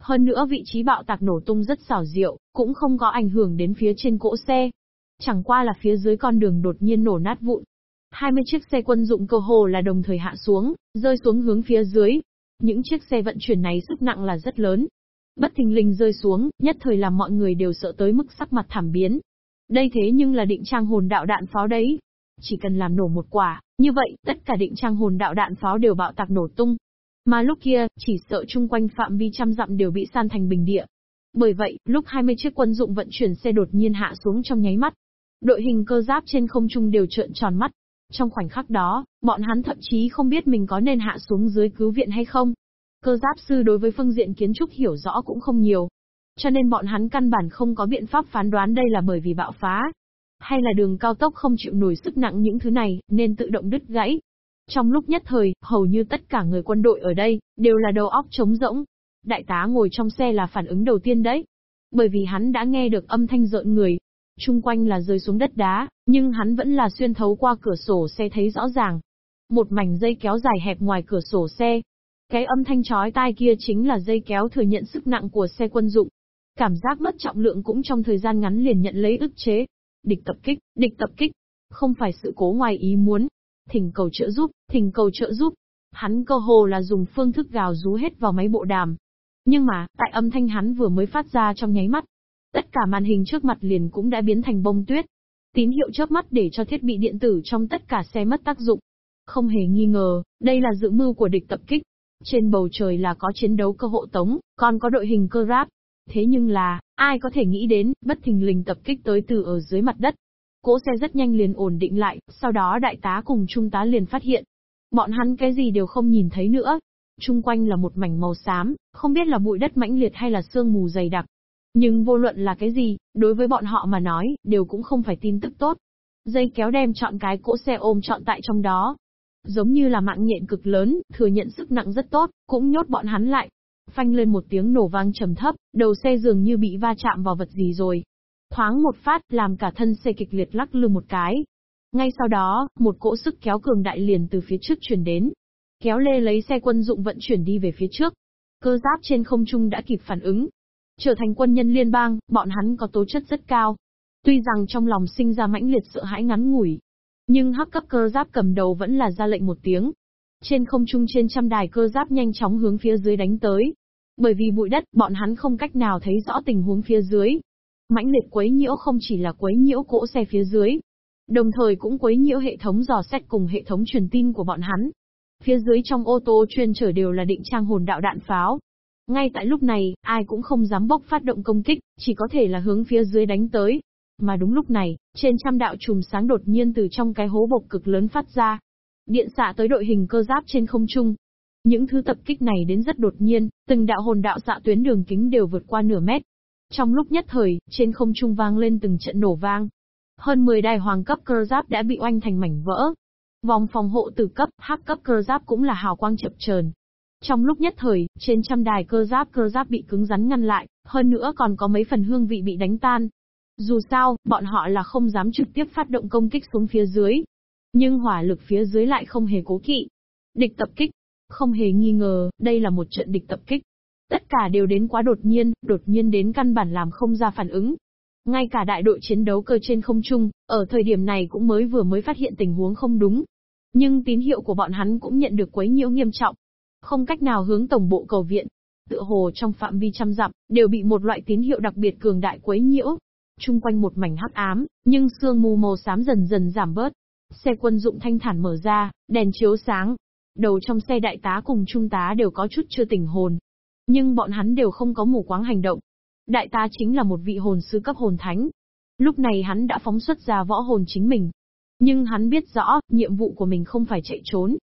Hơn nữa vị trí bạo tạc nổ tung rất xảo diệu, cũng không có ảnh hưởng đến phía trên cỗ xe. Chẳng qua là phía dưới con đường đột nhiên nổ nát vụn. 20 chiếc xe quân dụng cơ hồ là đồng thời hạ xuống, rơi xuống hướng phía dưới. Những chiếc xe vận chuyển này sức nặng là rất lớn. Bất thình lình rơi xuống, nhất thời làm mọi người đều sợ tới mức sắc mặt thảm biến. Đây thế nhưng là định trang hồn đạo đạn pháo đấy. Chỉ cần làm nổ một quả, như vậy, tất cả định trang hồn đạo đạn pháo đều bạo tạc nổ tung. Mà lúc kia, chỉ sợ chung quanh phạm vi trăm dặm đều bị san thành bình địa. Bởi vậy, lúc 20 chiếc quân dụng vận chuyển xe đột nhiên hạ xuống trong nháy mắt, Đội hình cơ giáp trên không trung đều trợn tròn mắt. Trong khoảnh khắc đó, bọn hắn thậm chí không biết mình có nên hạ xuống dưới cứu viện hay không. Cơ giáp sư đối với phương diện kiến trúc hiểu rõ cũng không nhiều. Cho nên bọn hắn căn bản không có biện pháp phán đoán đây là bởi vì bạo phá. Hay là đường cao tốc không chịu nổi sức nặng những thứ này, nên tự động đứt gãy. Trong lúc nhất thời, hầu như tất cả người quân đội ở đây, đều là đầu óc trống rỗng. Đại tá ngồi trong xe là phản ứng đầu tiên đấy. Bởi vì hắn đã nghe được âm thanh rợn người, Trung quanh là rơi xuống đất đá, nhưng hắn vẫn là xuyên thấu qua cửa sổ xe thấy rõ ràng. Một mảnh dây kéo dài hẹp ngoài cửa sổ xe. Cái âm thanh chói tai kia chính là dây kéo thừa nhận sức nặng của xe quân dụng. Cảm giác mất trọng lượng cũng trong thời gian ngắn liền nhận lấy ức chế. Địch tập kích, địch tập kích. Không phải sự cố ngoài ý muốn. Thỉnh cầu trợ giúp, thỉnh cầu trợ giúp. Hắn cơ hồ là dùng phương thức gào rú hết vào máy bộ đàm. Nhưng mà, tại âm thanh hắn vừa mới phát ra trong nháy mắt, Tất cả màn hình trước mặt liền cũng đã biến thành bông tuyết. Tín hiệu chớp mắt để cho thiết bị điện tử trong tất cả xe mất tác dụng. Không hề nghi ngờ, đây là dự mưu của địch tập kích. Trên bầu trời là có chiến đấu cơ hộ tống, còn có đội hình cơ ráp Thế nhưng là, ai có thể nghĩ đến, bất thình lình tập kích tới từ ở dưới mặt đất. Cỗ xe rất nhanh liền ổn định lại, sau đó đại tá cùng trung tá liền phát hiện. Bọn hắn cái gì đều không nhìn thấy nữa. Trung quanh là một mảnh màu xám, không biết là bụi đất mãnh liệt hay là sương mù dày đặc. Nhưng vô luận là cái gì, đối với bọn họ mà nói, đều cũng không phải tin tức tốt. Dây kéo đem chọn cái cỗ xe ôm chọn tại trong đó. Giống như là mạng nhện cực lớn, thừa nhận sức nặng rất tốt, cũng nhốt bọn hắn lại. Phanh lên một tiếng nổ vang trầm thấp, đầu xe dường như bị va chạm vào vật gì rồi. Thoáng một phát, làm cả thân xe kịch liệt lắc lư một cái. Ngay sau đó, một cỗ sức kéo cường đại liền từ phía trước chuyển đến. Kéo lê lấy xe quân dụng vận chuyển đi về phía trước. Cơ giáp trên không trung đã kịp phản ứng, Trở thành quân nhân liên bang, bọn hắn có tố chất rất cao. Tuy rằng trong lòng sinh ra mãnh liệt sợ hãi ngắn ngủi, nhưng hắc cấp cơ giáp cầm đầu vẫn là ra lệnh một tiếng. Trên không trung trên trăm đài cơ giáp nhanh chóng hướng phía dưới đánh tới. Bởi vì bụi đất, bọn hắn không cách nào thấy rõ tình huống phía dưới. mãnh liệt quấy nhiễu không chỉ là quấy nhiễu cỗ xe phía dưới, đồng thời cũng quấy nhiễu hệ thống dò xét cùng hệ thống truyền tin của bọn hắn. Phía dưới trong ô tô chuyên chở đều là định trang hồn đạo đạn pháo. Ngay tại lúc này, ai cũng không dám bốc phát động công kích, chỉ có thể là hướng phía dưới đánh tới. Mà đúng lúc này, trên trăm đạo chùm sáng đột nhiên từ trong cái hố bộc cực lớn phát ra. Điện xạ tới đội hình cơ giáp trên không trung. Những thứ tập kích này đến rất đột nhiên, từng đạo hồn đạo xạ tuyến đường kính đều vượt qua nửa mét. Trong lúc nhất thời, trên không trung vang lên từng trận nổ vang. Hơn 10 đài hoàng cấp cơ giáp đã bị oanh thành mảnh vỡ. Vòng phòng hộ từ cấp, hắc cấp cơ giáp cũng là hào quang chập chờn. Trong lúc nhất thời, trên trăm đài cơ giáp cơ giáp bị cứng rắn ngăn lại, hơn nữa còn có mấy phần hương vị bị đánh tan. Dù sao, bọn họ là không dám trực tiếp phát động công kích xuống phía dưới. Nhưng hỏa lực phía dưới lại không hề cố kỵ. Địch tập kích. Không hề nghi ngờ, đây là một trận địch tập kích. Tất cả đều đến quá đột nhiên, đột nhiên đến căn bản làm không ra phản ứng. Ngay cả đại đội chiến đấu cơ trên không trung, ở thời điểm này cũng mới vừa mới phát hiện tình huống không đúng. Nhưng tín hiệu của bọn hắn cũng nhận được quấy nhiễu nghiêm trọng. Không cách nào hướng tổng bộ cầu viện. Tựa hồ trong phạm vi trăm dặm, đều bị một loại tín hiệu đặc biệt cường đại quấy nhiễu. Trung quanh một mảnh hắc ám, nhưng sương mù màu xám dần dần giảm bớt. Xe quân dụng thanh thản mở ra, đèn chiếu sáng. Đầu trong xe đại tá cùng trung tá đều có chút chưa tỉnh hồn, nhưng bọn hắn đều không có mù quáng hành động. Đại tá chính là một vị hồn sư cấp hồn thánh. Lúc này hắn đã phóng xuất ra võ hồn chính mình. Nhưng hắn biết rõ, nhiệm vụ của mình không phải chạy trốn,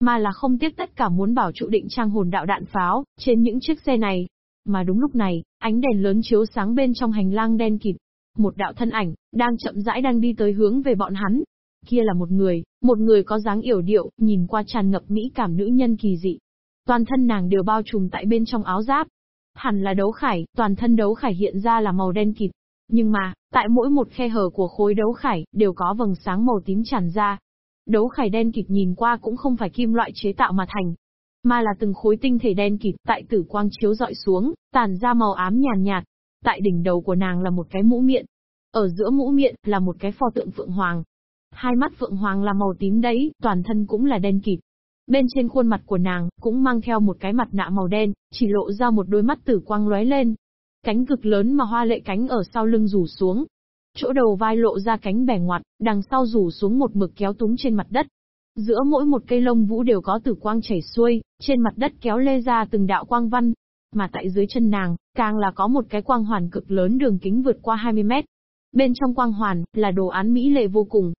mà là không tiếc tất cả muốn bảo trụ định trang hồn đạo đạn pháo, trên những chiếc xe này. Mà đúng lúc này, ánh đèn lớn chiếu sáng bên trong hành lang đen kịt. Một đạo thân ảnh, đang chậm rãi đang đi tới hướng về bọn hắn. Kia là một người, một người có dáng yểu điệu, nhìn qua tràn ngập mỹ cảm nữ nhân kỳ dị. Toàn thân nàng đều bao trùm tại bên trong áo giáp. Hẳn là đấu khải, toàn thân đấu khải hiện ra là màu đen kịt. Nhưng mà, tại mỗi một khe hở của khối đấu khải, đều có vầng sáng màu tím tràn ra. Đấu khải đen kịt nhìn qua cũng không phải kim loại chế tạo mà thành, mà là từng khối tinh thể đen kịt tại tử quang chiếu dọi xuống, tàn ra màu ám nhàn nhạt, Tại đỉnh đầu của nàng là một cái mũ miệng. Ở giữa mũ miệng là một cái pho tượng phượng hoàng. Hai mắt phượng hoàng là màu tím đấy, toàn thân cũng là đen kịt. Bên trên khuôn mặt của nàng, cũng mang theo một cái mặt nạ màu đen, chỉ lộ ra một đôi mắt tử quang lóe lên. Cánh cực lớn mà hoa lệ cánh ở sau lưng rủ xuống. Chỗ đầu vai lộ ra cánh bẻ ngoặt, đằng sau rủ xuống một mực kéo túng trên mặt đất. Giữa mỗi một cây lông vũ đều có tử quang chảy xuôi, trên mặt đất kéo lê ra từng đạo quang văn. Mà tại dưới chân nàng, càng là có một cái quang hoàn cực lớn đường kính vượt qua 20 mét. Bên trong quang hoàn, là đồ án mỹ lệ vô cùng.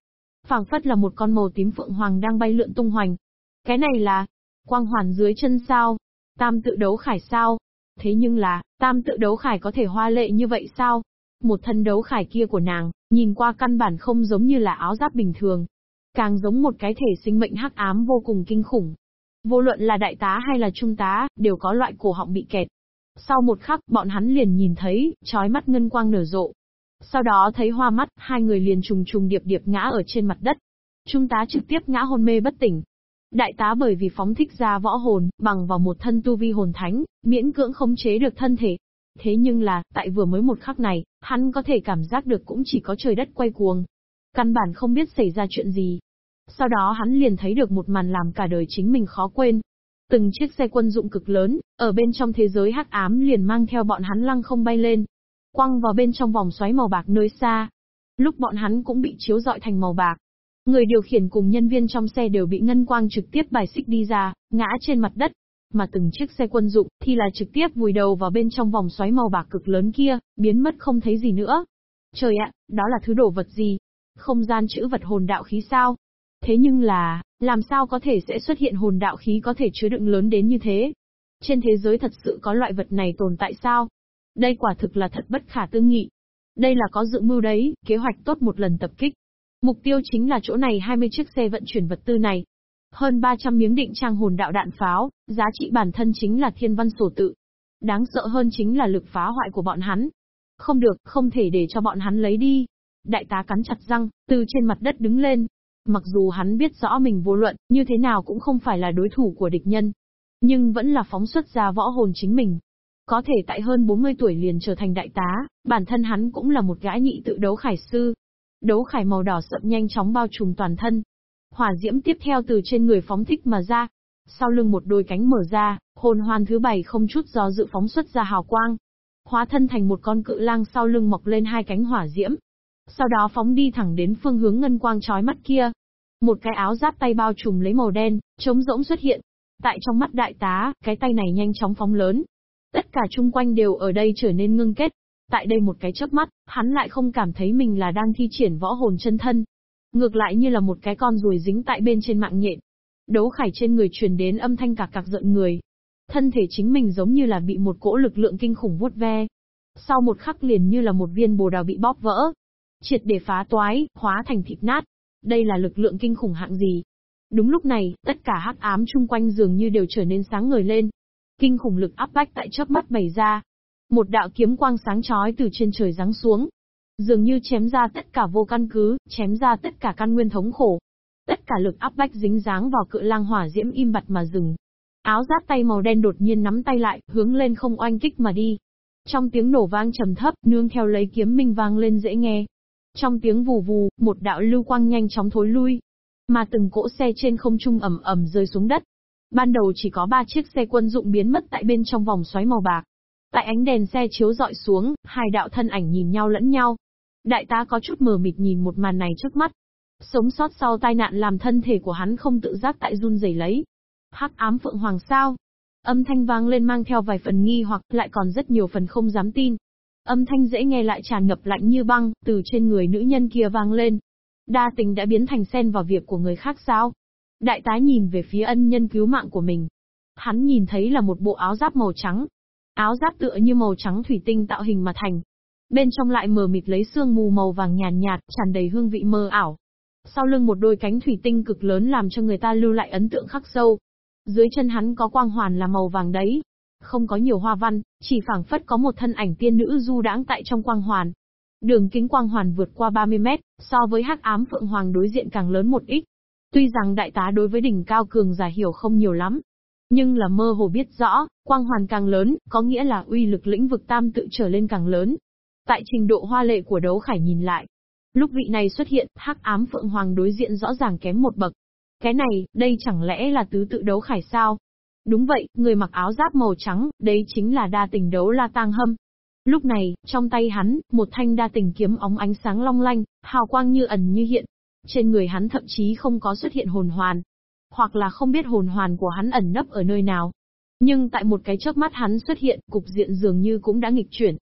phảng phất là một con màu tím phượng hoàng đang bay lượn tung hoành, cái này là quang hoàn dưới chân sao? Tam tự đấu khải sao? Thế nhưng là, tam tự đấu khải có thể hoa lệ như vậy sao? Một thân đấu khải kia của nàng, nhìn qua căn bản không giống như là áo giáp bình thường. Càng giống một cái thể sinh mệnh hắc ám vô cùng kinh khủng. Vô luận là đại tá hay là trung tá, đều có loại cổ họng bị kẹt. Sau một khắc, bọn hắn liền nhìn thấy, trói mắt ngân quang nở rộ. Sau đó thấy hoa mắt, hai người liền trùng trùng điệp điệp ngã ở trên mặt đất. Trung tá trực tiếp ngã hôn mê bất tỉnh, Đại tá bởi vì phóng thích ra võ hồn, bằng vào một thân tu vi hồn thánh, miễn cưỡng khống chế được thân thể. Thế nhưng là, tại vừa mới một khắc này, hắn có thể cảm giác được cũng chỉ có trời đất quay cuồng. Căn bản không biết xảy ra chuyện gì. Sau đó hắn liền thấy được một màn làm cả đời chính mình khó quên. Từng chiếc xe quân dụng cực lớn, ở bên trong thế giới hắc ám liền mang theo bọn hắn lăng không bay lên. Quăng vào bên trong vòng xoáy màu bạc nơi xa. Lúc bọn hắn cũng bị chiếu dọi thành màu bạc. Người điều khiển cùng nhân viên trong xe đều bị ngân quang trực tiếp bài xích đi ra, ngã trên mặt đất. Mà từng chiếc xe quân dụng thì là trực tiếp vùi đầu vào bên trong vòng xoáy màu bạc cực lớn kia, biến mất không thấy gì nữa. Trời ạ, đó là thứ đồ vật gì? Không gian chữ vật hồn đạo khí sao? Thế nhưng là, làm sao có thể sẽ xuất hiện hồn đạo khí có thể chứa đựng lớn đến như thế? Trên thế giới thật sự có loại vật này tồn tại sao? Đây quả thực là thật bất khả tư nghị. Đây là có dự mưu đấy, kế hoạch tốt một lần tập kích, Mục tiêu chính là chỗ này 20 chiếc xe vận chuyển vật tư này. Hơn 300 miếng định trang hồn đạo đạn pháo, giá trị bản thân chính là thiên văn sổ tự. Đáng sợ hơn chính là lực phá hoại của bọn hắn. Không được, không thể để cho bọn hắn lấy đi. Đại tá cắn chặt răng, từ trên mặt đất đứng lên. Mặc dù hắn biết rõ mình vô luận, như thế nào cũng không phải là đối thủ của địch nhân. Nhưng vẫn là phóng xuất ra võ hồn chính mình. Có thể tại hơn 40 tuổi liền trở thành đại tá, bản thân hắn cũng là một gã nhị tự đấu khải sư, Đấu khải màu đỏ sậm nhanh chóng bao trùm toàn thân. Hỏa diễm tiếp theo từ trên người phóng thích mà ra. Sau lưng một đôi cánh mở ra, hồn hoàn thứ bảy không chút do dự phóng xuất ra hào quang. hóa thân thành một con cự lang sau lưng mọc lên hai cánh hỏa diễm. Sau đó phóng đi thẳng đến phương hướng ngân quang chói mắt kia. Một cái áo giáp tay bao trùm lấy màu đen, trống rỗng xuất hiện. Tại trong mắt đại tá, cái tay này nhanh chóng phóng lớn. Tất cả chung quanh đều ở đây trở nên ngưng kết. Tại đây một cái chớp mắt, hắn lại không cảm thấy mình là đang thi triển võ hồn chân thân. Ngược lại như là một cái con ruồi dính tại bên trên mạng nhện. Đấu khải trên người truyền đến âm thanh cạc cạc giận người, Thân thể chính mình giống như là bị một cỗ lực lượng kinh khủng vuốt ve. Sau một khắc liền như là một viên bồ đào bị bóp vỡ. Triệt để phá toái, hóa thành thịt nát. Đây là lực lượng kinh khủng hạng gì? Đúng lúc này, tất cả hắc ám chung quanh dường như đều trở nên sáng ngời lên. Kinh khủng lực áp bách tại chớp mắt bày ra. Một đạo kiếm quang sáng chói từ trên trời giáng xuống. Dường như chém ra tất cả vô căn cứ, chém ra tất cả căn nguyên thống khổ. Tất cả lực áp bách dính dáng vào cự lang hỏa diễm im bặt mà dừng. Áo giáp tay màu đen đột nhiên nắm tay lại, hướng lên không oanh kích mà đi. Trong tiếng nổ vang trầm thấp, nương theo lấy kiếm minh vang lên dễ nghe. Trong tiếng vù vù, một đạo lưu quang nhanh chóng thối lui. Mà từng cỗ xe trên không trung ẩm ẩm rơi xuống đất. Ban đầu chỉ có ba chiếc xe quân dụng biến mất tại bên trong vòng xoáy màu bạc. Tại ánh đèn xe chiếu dọi xuống, hai đạo thân ảnh nhìn nhau lẫn nhau. Đại tá có chút mờ mịt nhìn một màn này trước mắt. Sống sót sau tai nạn làm thân thể của hắn không tự giác tại run rẩy lấy. Hắc ám phượng hoàng sao? Âm thanh vang lên mang theo vài phần nghi hoặc lại còn rất nhiều phần không dám tin. Âm thanh dễ nghe lại tràn ngập lạnh như băng, từ trên người nữ nhân kia vang lên. Đa tình đã biến thành sen vào việc của người khác sao? Đại tá nhìn về phía ân nhân cứu mạng của mình. Hắn nhìn thấy là một bộ áo giáp màu trắng. Áo giáp tựa như màu trắng thủy tinh tạo hình mà thành. Bên trong lại mờ mịt lấy sương mù màu vàng nhàn nhạt, tràn đầy hương vị mơ ảo. Sau lưng một đôi cánh thủy tinh cực lớn làm cho người ta lưu lại ấn tượng khắc sâu. Dưới chân hắn có quang hoàn là màu vàng đấy. Không có nhiều hoa văn, chỉ phảng phất có một thân ảnh tiên nữ du đãng tại trong quang hoàn. Đường kính quang hoàn vượt qua 30 mét, so với hắc ám phượng hoàng đối diện càng lớn một ít. Tuy rằng đại tá đối với đỉnh cao cường giả hiểu không nhiều lắm, nhưng là mơ hồ biết rõ, quang hoàn càng lớn, có nghĩa là uy lực lĩnh vực tam tự trở lên càng lớn. Tại trình độ hoa lệ của đấu khải nhìn lại, lúc vị này xuất hiện, hắc ám phượng hoàng đối diện rõ ràng kém một bậc. Cái này, đây chẳng lẽ là tứ tự đấu khải sao? Đúng vậy, người mặc áo giáp màu trắng, đấy chính là đa tình đấu la tang hâm. Lúc này, trong tay hắn, một thanh đa tình kiếm óng ánh sáng long lanh, hào quang như ẩn như hiện. Trên người hắn thậm chí không có xuất hiện hồn hoàn. Hoặc là không biết hồn hoàn của hắn ẩn nấp ở nơi nào. Nhưng tại một cái chớp mắt hắn xuất hiện, cục diện dường như cũng đã nghịch chuyển.